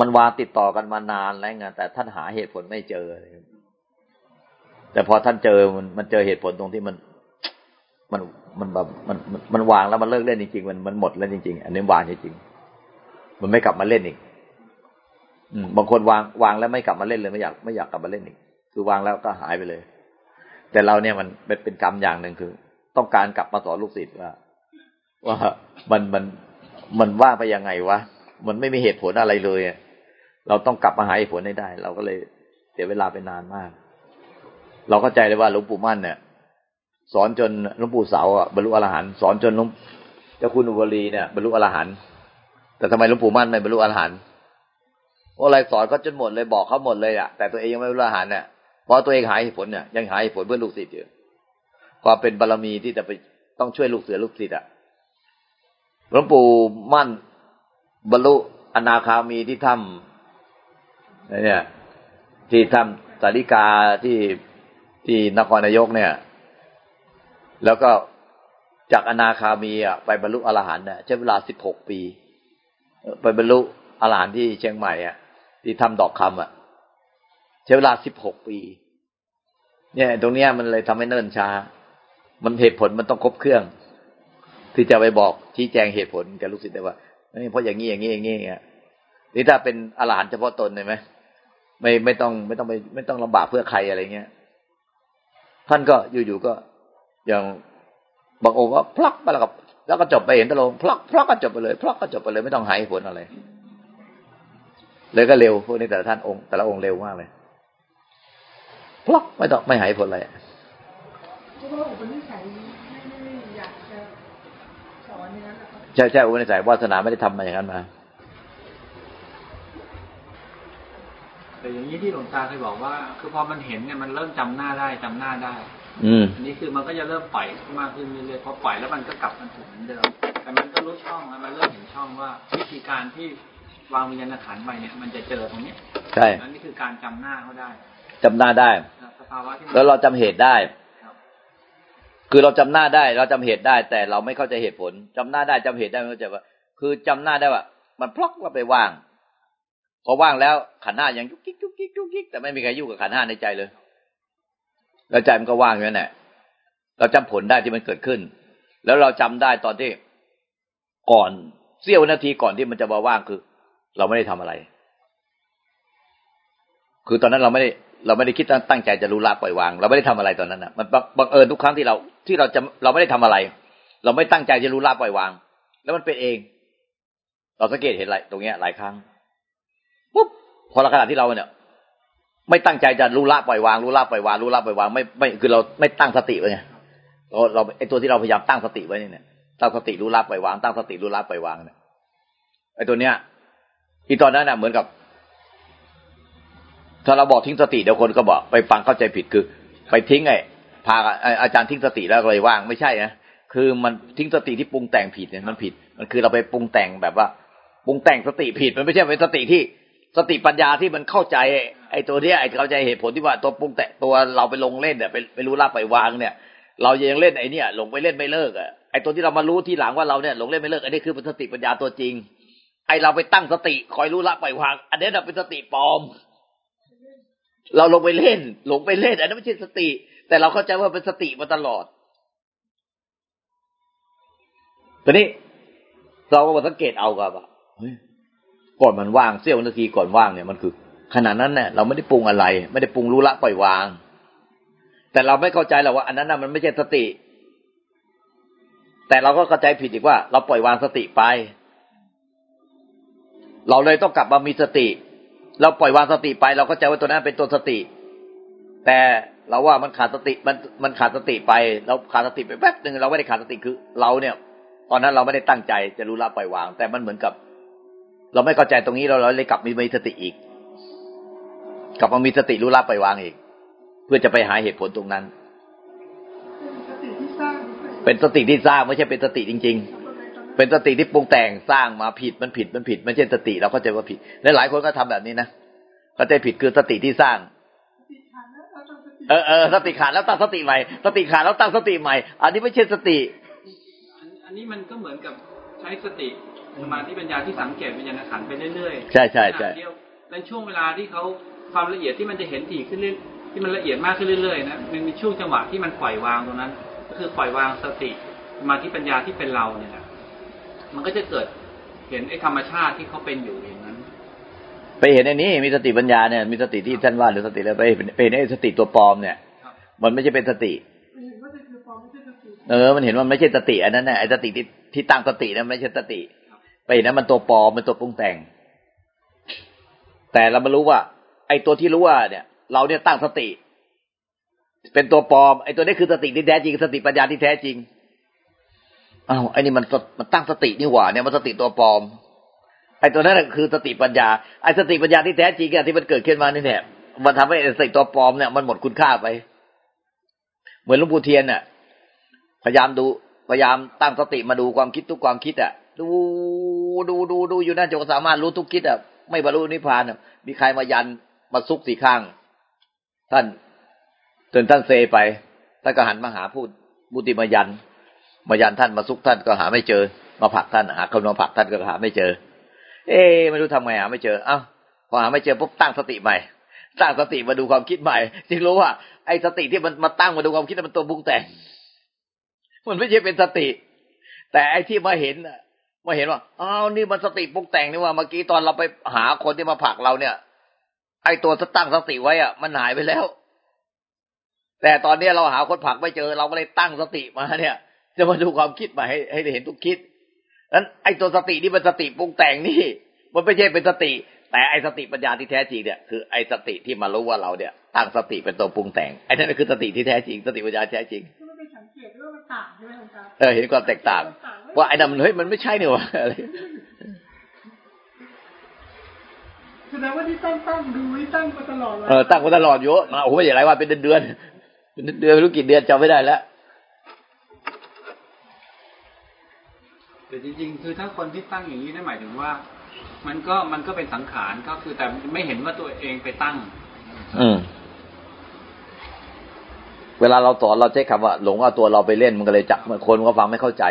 A: มันวางติดต่อกันมานานแล้วไงแต่ท่านหาเหตุผลไม่เจอ แต่พอท่านเจอมันมันเจอเหตุผลตรงที่มัน มันมันแบบมันมันวางแล้วมันเลิกเล่นจริงๆมันมันหมดแล้วจริง ๆ อันนี้วางจริงๆมันไม่กลับมาเล่นอีกบางคนวางวางแล้วไม่กลับมาเล่นเลยไม่อยากไม่อยากกลับมาเล่นอีก คือวางแล้วก็หายไปเลย แต่เราเนี่ยมันเป็นเป็นกรรมอย่างหนึ่งคือ ต้องการกลับมาสอนลูกศิษย์ว่าว่ามันมันมันว่างไปยังไงวะมันไม่มีเหตุผลอะไรเลยเราต้องกลับมาหาเหตุผลให้ได้ เราก็เลยเสียเวลาไปนานมาก เราเข้าใจเลยว่าหลวงปู่มั่นเนี่ยสอนจนหลวงปู่เสาอะบรรลุอรหันต์สอนจนหลวงเจ้าคุณอุบลีเนี่ยบรรลุอรหันต์แต่ทำไมหลวงปู่มั่นไม่บรรลุอรหันต์เพราะอะไรสอนก็จนหมดเลยบอกเขาหมดเลยอะแต่ตัวเองยังไม่บรรลุอรหันต์เนี่ยเพราะตัวเองหายผลเนี่ยยังหายผลเพื่อลูกศิษย์อยู่ความเป็นบารมีที่จะไปต้องช่วยลูกเสือลูกศิษย์อะหลวงปู่มั่นบรรลุอนาคามีที่ถ้ำเนี่ย ที่ถ้ำสาริกาที่ ที่นครนายกเนี่ย แล้วก็จากอนาคามีอะไปบรรลุอรหันต์เนี่ยใช้เวลาสิบหกปี ไปบรรลุอรหันต์ที่เชียงใหม่อะที่ทำดอกคำอะ ใช้เวลาสิบหกปี เนี่ย ตรงเนี้ยมันเลยทำให้เนิ่นช้า มันเหตุผลมันต้องครบเครื่อง ที่จะไปบอกชี้แจงเหตุผลแกลูกศิษย์ได้ว่านี่เพราะอย่างนี้อย่างนี้อย่างนี้อย่างเงี้ยนี่ถ้าเป็นอรหันต์เฉพาะตนเลยไหมไม่ไม่ต้องไม่ต้องไปไม่ต้องลำบากเพื่อใครอะไรเงี้ย ท่านก็อยู่ๆก็ อย่างบางองค์ก็พลักไปแล้วก็แล้วก็จบไปเห็นตะลงพลักพลักก็จบไปเลยพลักก็จบไปเลยไม่ต้องหายผลอะไร เลยก็เร็วพวกนี้แต่ละท่านองค์ แต่ละองค์เร็วมากเลยพลักไม่ต้องไม่หายผลอะไรใช่ใช่อุปนิสัยวาสนาไม่ได้ทำมาอย่างนั้นมา
B: แต่อย่างนี้ที่หลวงตาเคยบอกว่า คือพอมันเห็นเนี่ยมันเริ่มจำหน้าได้จำหน้าได้
A: อืม
B: อันนี้คือมันก็จะเริ่มปล่อยมากขึ้นเรื่อยๆพอปล่อยแล้วมันก็กลับมันถึงเหมือนเดิม แต่มันก็รู้ช่องแล้วมันเริ่มเห็นช่องว่าวิธีการที่วางวิญญาณขันไปเนี่ย มันจะเจอตรงนี้
A: ใช่
B: อันนี้คือการจำหน้าเขาได้
A: จำหน้าได้สภาวะที่แล้วเราจำเหตุได้คือเราจำหน้าได้ เราจำเหตุได้ แต่เราไม่เข้าใจเหตุผลจำหน้าได้จำเหตุได้ไม่เข้าใจว่า คือจำหน้าได้ว่า มันพลอกเราไปว่าง พอว่างแล้วขันห้ายังยุกยิกยุกยิกยุกยิกแต่ไม่มีใครยุ่งกับขันห้าในใจเลย แล้วใจมันก็ว่างอยู่นั่นแหละเราจำผลได้ที่มันเกิดขึ้น แล้วเราจำได้ตอนที่ก่อนเสี้ยวนาทีก่อนที่มันจะมาว่างคือ เราไม่ได้ทำอะไร คือตอนนั้นเราไม่ได้เราไม่ได้คิดตั้งใจจะรู้ละปล่อยวาง เราไม่ได้ทำอะไรตอนนั้นนะมันบังเอิญทุกครั้งที่เราที่เราจะเราไม่ได้ทำอะไร เราไม่ตั้งใจจะรู้ละปล่อยวาง แล้วมันเป็นเอง เราสังเกตเห็นอะไรตรงเนี้ยหลายครั้ง ปุ๊บพอเราขณะที่เราเนี่ย ไม่ตั้งใจจะรู้ละปล่อยวางรู้ละปล่อยวางรู้ละปล่อยวางไม่ไม่คือเราไม่ตั้งสติไว้ไงเราเราไอตัวที่เราพยายามตั้งสติไว้เนี่ยตั้งสติรู้ละปล่อยวางตั้งสติรู้ละปล่อยวางเนี่ยไอตัวเนี้ยที่ตอนนั้นน่ะเหมือนกับ ถ้าเราบอกทิ้งสติเดี๋ยวคนก็บอกไปฟังเข้าใจผิดคือ ไปทิ้งไอ้พาอาจารย์ทิ้งสติแล้วเลยว่างไม่ใช่นะคือมันทิ้งสติที่ปรุงแต่งผิดเนี่ยมันผิด มันคือเราไปปรุงแต่งแบบว่า ปรุงแต่งสติผิดมันไม่ใช่เป็นสติที่ สติปัญญาที่มันเข้าใจ ไอ้ตัวเนี้ยไอ้เข้าใจเหตุผลที่ว่าตัวปรุงแต่งตัวเราไปลงเล่นเนี่ยไปไปรู้รับไปวางเนี่ย เรายังเล่นไอ้นี่หลงไปเล่นไม่เลิกอะไอ้ตัวที่เรามารู้ที่หลังว่าเราเนี่ยหลงเล่นไม่เลิกอันนี้คือเป็นสติปัญญาตัวจริง ไอ้เราไปตั้งสติคอยรู้ละไปวาง อันนี้เป็นสติปลอม เราลงไปเล่น หลงไปเล่น อันนั้นไม่ใช่สติ แต่เราเข้าใจว่าเป็นสติมาตลอดตอนนี้เราก็มาสังเกตเอากับว่า ก่อนมันว่างเสี้ยวนาทีก่อนว่างเนี่ยมันคือ ขณะนั้นเนี่ยเราไม่ได้ปรุงอะไร ไม่ได้ปรุงรู้ละปล่อยวาง แต่เราไม่เข้าใจหรอกว่า อันนั้นน่ะมันไม่ใช่สติ แต่เราก็เข้าใจผิดอีกว่า เราปล่อยวางสติไป เราเลยต้องกลับมามีสติ เราปล่อยวางสติไป เราก็ใจว่าตัวนั้นเป็นตัวสติ แต่เราว่ามันขาดสติมันมันขาดสติไป เราขาดสติไปแป๊บหนึ่งเราไม่ได้ขาดสติคือ เราเนี่ย ตอนนั้นเราไม่ได้ตั้งใจจะรู้ละปล่อยวาง แต่มันเหมือนกับ เราไม่เข้าใจตรงนี้เราเราเลยกลับมีมีสติอีก กลับมามีสติรู้ละปล่อยวางอีก เพื่อจะไปหาเหตุผลตรงนั้น เป็นสติที่สร้างไม่ใช่เป็นสติจริง ๆ เป็นสติที่ปรุงแต่งสร้างมาผิดมันผิดมันผิดไม่ใช่สติเราเข้าใจว่าผิดและหลายคนก็ทำแบบนี้นะเข้าใจผิดคือสติที่สร้างเออเออสติขาดแล้วตั้งสติใหม่สติขาดแล้วตั้งสติใหม่ อันนี้ไม่ใช่สติ
B: อันนี้มันก็เหมือนกับใช้สติ สมาธิปัญญาที่สังเกตวิญญาณขันไปเรื่อย
A: ๆใช่ใช่ใช่
B: ในช่วงเวลาที่เขาความละเอียดที่มันจะเห็นถี่ขึ้นเรื่อยที่มันละเอียดมากขึ้นเรื่อยๆนะมันมีช่วงจังหวะที่มันปล่อยวางตรงนั้น ก็คือปล่อยวางสติสมาธิปัญญาที่เป็นเราเนี่ยนะมันก็จะเกิดเห็นไอ้ธรรมชาติที่เขาเป็นอยู่อย่างนั้น
A: ไปเห็นในนี้มีสติปัญญาเนี่ยมีสติที่ท่านว่าหรือสติแล้วไปไปเห็นไอ้สติตัวปลอมเนี่ยมันไม่ใช่เป็นสติเออ มันเห็นว่าไม่ใช่สติอันนั้นน่ะไอ้สติที่ที่ตั้งสตินั้นไม่ใช่สติ ไปเห็นนั้นมันตัวปลอมมันตัวปรุงแต่ง แต่เรามารู้ว่า ไอ้ตัวที่รู้ว่าเนี่ย เราเนี่ยตั้งสติ เป็นตัวปลอมไอ้ตัวนี้คือสติที่แท้จริง สติปัญญาที่แท้จริงอ้าวไอ้นี่มันมันตั้งสตินี่หว่าเนี่ยมันสติตัวปลอม ไอ้ตัวนั้นคือสติปัญญาไอ้สติปัญญาที่แท้จริงที่มันเกิดขึ้นมานี่เนี่ยมันทำให้สติตัวปลอมเนี่ยมันหมดคุณค่าไป เหมือนหลวงปู่เทียนเนี่ยพยายามดูพยายามตั้งสติมาดูความคิดทุกความคิดอะ ดูดูดูดูอยู่นั่นจนสามารถรู้ทุกคิดอะไม่บรรลุนิพพานอะมีใครมายันมาซุกสี่ข้าง ท่านจนท่านเซไปท่านก็หันมาหาพูดบุติมายัน มายันท่านมาซุกท่านก็หาไม่เจอ มาผักท่านหาคนมาผักท่านก็หาไม่เจอ เอ๊ไม่รู้ทำไงหาไม่เจอเอ้าพอหาไม่เจอปุ๊บตั้งสติใหม่ตั้งสติมาดูความคิดใหม่จึงรู้ว่า ไอ้สติที่มันมาตั้งมาดูความคิดมันตัวบุงแต่งมันไม่ใช่เป็นสติ แต่ไอ้ที่มาเห็น มาเห็นว่าอ้าวนี่มันสติปรุงแต่งนี่ว่าเมื่อกี้ตอนเราไปหาคนที่มาผลักเราเนี่ย ไอ้ตัวตั้งสติไว้อะมันหายไปแล้ว แต่ตอนนี้เราหาคนผลักไม่เจอ เราก็เลยตั้งสติมาเนี่ย จะมาดูความคิดมาให้ให้เห็นทุกคิดนั้นไอ้ตัวสติที่เป็นสติปรุงแต่งนี่ มันไม่ใช่เป็นสติ แต่ไอ้สติปัญญาที่แท้จริงเนี่ยคือไอ้สติที่มารู้ว่าเราเนี่ย ตั้งสติเป็นตัวปรุงแต่งไอ้นั่นคือสติที่แท้จริง สติปัญญาแท้จริงเออเห็นความแตกต่าง ว่าไอ้นั่นมันเฮ้ยมันไม่ใช่เนี่ยวะอะไร
C: แสดงว่าที่ตั้งตั้งดูที่ตั้งมาตลอด
A: เออตั้งมาตลอดอยู่มาโอ้โหไม่ใช่หลายวันเป็นเดือนเดือนเป็นเดือนไม่รู้กี่เดือนจำไม่ได้แล้ว
B: แต่จริงๆ คือถ้าคนที่ตั้งอย่างนี้นั่นหมายถึงว่า มันก็มันก็เป็นสังขารก็คือแต่ไม่เห็นว่าตัวเองไปตั้ง
A: อืมเวลาเราสอนเราใช้คำว่า หลงเอาตัวเราไปเล่นมันก็เลยจับคนก็ฟังไม่เข้าใจ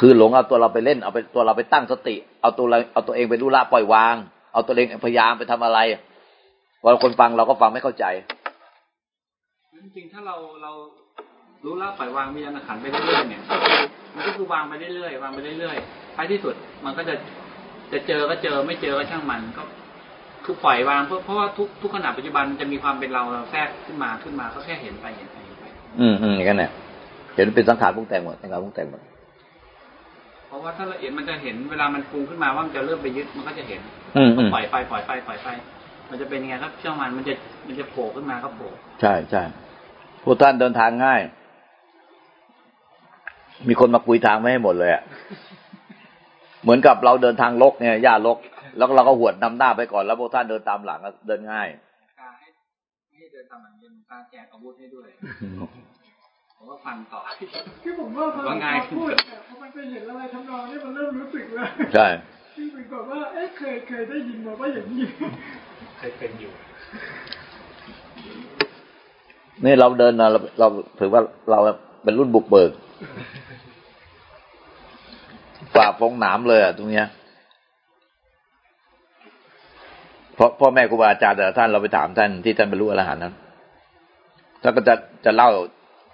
A: คือหลงเอาตัวเราไปเล่นเอาไปตัวเราไปตั้งสติ เอาตัวเราเอาตัวเองไปรู้ละปล่อยวาง เอาตัวเองพยายามไปทำอะไรพอคนฟังเราก็ฟังไม่เข้าใจ
B: จริงๆถ้าเราเรารู้ละปล่อยวางมีอนาขันไปเรื่อยๆเนี่ยมันก็คือวางไปเรื่อยๆวางไปเรื่อยๆท้ายที่สุด มันก็จะจะเจอก็เจอไม่เจอก็ช่างมันก็คือปล่อยวางเพราะเพราะว่าทุกทุกขณะปัจจุบันจะมีความเป็นเราเราแทรกขึ้นมาขึ้นมาก็แค่เห็นไปเห็นไปเห็นไป
A: อืมอืมอย่างนั้นแหละเห็นเป็นสังขารปรุงแต่งหมดสังขารปรุงแต่งหมด
B: เพ ราะว่าถ้าละเอียดมันจะเห็นเวลามันปรุงขึ้นมาว่ามันจะเริ่มไปยึดมันก็จะเห็น
A: อืมอืม
B: ปล่อยไปปล่อยไปปล่อยไป มันจะเป็นยังไงครับเชื่อมันมันจะมันจะโผล่ขึ้นมาก็โผล่
A: ใช่ใช่พวกท่านเดินทางง่าย มีคนมาปุยทางไม่ให้หมดเลยอะเหมือนกับเราเดินทางลกเนี่ยหญ้าลก แล้วเราก็หวดนำหน้าไปก่อน แล้วพวกท่านเดินตามหลังก็เดินง่าย
B: ตาให้ให้เดินตามหลังเดินตาแจกอาวุธให้ด้วยผมก็ฟังต่อ
C: คือผมว่าพอ
B: ว่าง่ายขึ้น
C: พูดเนี่ยพอมัน ไปเห็นอะไรทำนองนี้มันเริ่มรู้สึกแล้ว
A: ใช่
C: คือเหมือนกับว่าเอ๊ะเคยเคยได้ยินมาว่าอย่างนี้
B: เคยเป็นอยู่
A: นี่เราเดินนะเราเราถือว่าเราเป็นรุ่นบุกเบิกฝ่าฟงหนามเลยอะตรงเนี้ยเพราะพ่อแม่ครูบาอาจารย์แต่ละท่านเราไปถามท่านที่ท่านบรรลุอรหันต์นั้นท่านก็จะจะเล่า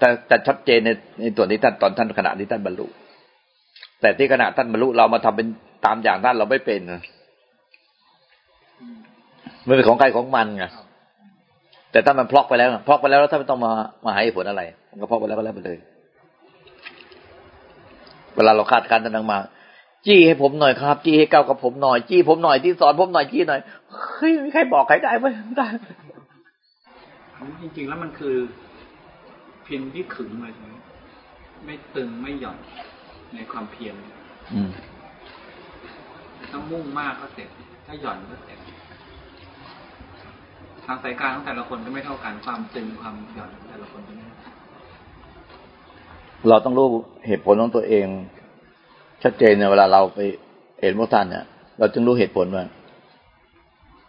A: จะจะชัดเจนในในส่วนที่ท่านตอนท่านขณะที่ท่านบรรลุ แต่ที่ขณะท่านบรรลุเรามาทำเป็นตามอย่างท่านเราไม่เป็นมันเป็นของใครของมันไงแต่ถ้ามันพลอกไปแล้วพลอกไปแล้วแล้วถ้านไม่ต้องมามาหาเหตุผลอะไร มันก็พลอกไปแล้วก็แล้วไปเลย เวลาเราคาดการณ์ท่านมา จี้ให้ผมหน่อยครับ จี้ให้เก้ากับผมหน่อย จี้ผมหน่อยที่สอนผมหน่อยจี้หน่อยเฮ้ยมีใครบอกใครได้ไหมไม่ได้
B: จริงๆแล้วมันคือ พินที่ขึงเลยใช่ไหมไม่ตึงไม่หย่อน ในความเพียร
A: อืม
B: ถ้ามุ่งมากก็เสร็จ ถ้าหย่อนก็เสร็จ ทางสายกลารของแต่ละคนก็ไม่เท่ากัน ความตึงความหย่อนของแต่ละคนก็ไม่เท่ากัน
A: เราต้องรู้เหตุผลของตัวเอง ชัดเจนเนี่ยเวลาเราไปเห็นพวกท่านเนี่ย เราจึงรู้เหตุผลว่า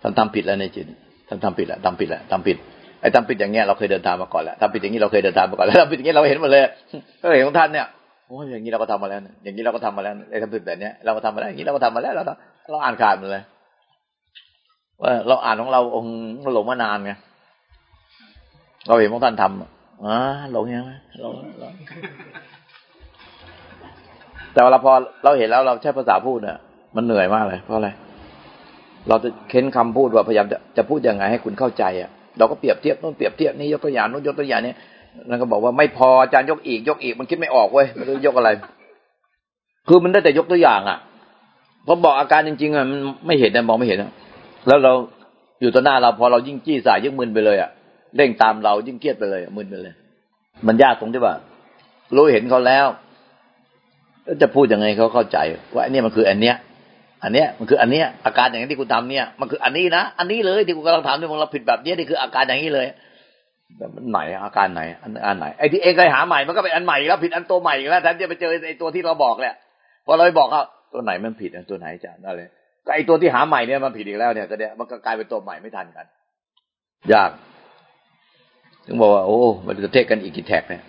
A: ท่านทำผิดแล้วในจิตท่านทำผิดแล้วทำผิดแล้วทำผิดไอ้ทำผิดอย่างเงี้ยเราเคยเดินทางมาก่อนแล้วทำผิดอย่างนี้เราเคยเดินทางมาก่อนแล้วทำผิดอย่างนี้เราเห็นหมดเลยก็เห็นของท่านเนี่ย โอ้ยอย่างนี้เราก็ทำมาแล้วนะอย่างนี้เราก็ทำมาแล้วไอ้ทำผิดแบบเนี้ยเราก็ทำมาแล้วอย่างนี้เราก็ทำมาแล้วเราเราอ่านขาดหมดเลยว่าเราอ่านของเราองค์หลงมานานไงเราเห็นพวกท่านทำอ่าหลงยังไงหลงหลงแต่เวลาพอเราเห็นแล้วเราใช้ภาษาพูดเนี่ยมันเหนื่อยมากเลย เพราะอะไรเราจะเค้นคำพูดว่าพยายามจะจะพูดยังไงให้คุณเข้าใจอะเราก็เปรียบเทียบนู่นเปรียบเทียบนี่ยกตัวอย่างนู่นยกตัวอย่างนี้ แล้วก็บอกว่าไม่พออาจารย์ยกอีก ยกอีกมันคิดไม่ออกเว้ยไม่รู้ยกอะไร คือมันได้แต่ยกตัวอย่างอะพอบอกอาการจริงๆอะมันไม่เห็นนะมองไม่เห็นแล้วเราอยู่ต่อหน้าเราพอเรายิ่งจี้สายยิ่งมึนไปเลยอะเร่งตามเรายิ่งเครียดไปเลยมึนไปเลย มันยากตรงที่ว่า รู้เห็นเขาแล้วจะพูดยังไงเขาเข้าใจ ว่าอันนี้มันคืออันเนี้ย อันเนี้ยมันคืออันเนี้ยอาการอย่างที่คุณทำเนี่ย มันคืออันนี้นะอันนี้เลยที่คุณกำลังทำเนี่ยมันเราผิดแบบเนี้ยนี่คืออาการอย่างนี้เลย ไหนอาการไหนอันอันไหนไอ้ที่เองเคยหาใหม่มันก็เป็นอันใหม่อีกแล้วผิดอันตัวใหม่อีกแล้วแทนที่จะไปเจอไอ้ตัวที่เราบอกแหละพอเราไปบอกอ่าตัวไหนมันผิดอันตัวไหนจ้ะอะไรก็ไอ้ตัวที่หาใหม่เนี่ยมันผิดอีกแล้วเนี่ยก็เนี่ยมันก็กลายเป็นตัวใหม่ไม่ทันกันยากถึงบอกว่าโอ้มันจะเทศกันอีกกี่แท็กเนี่ย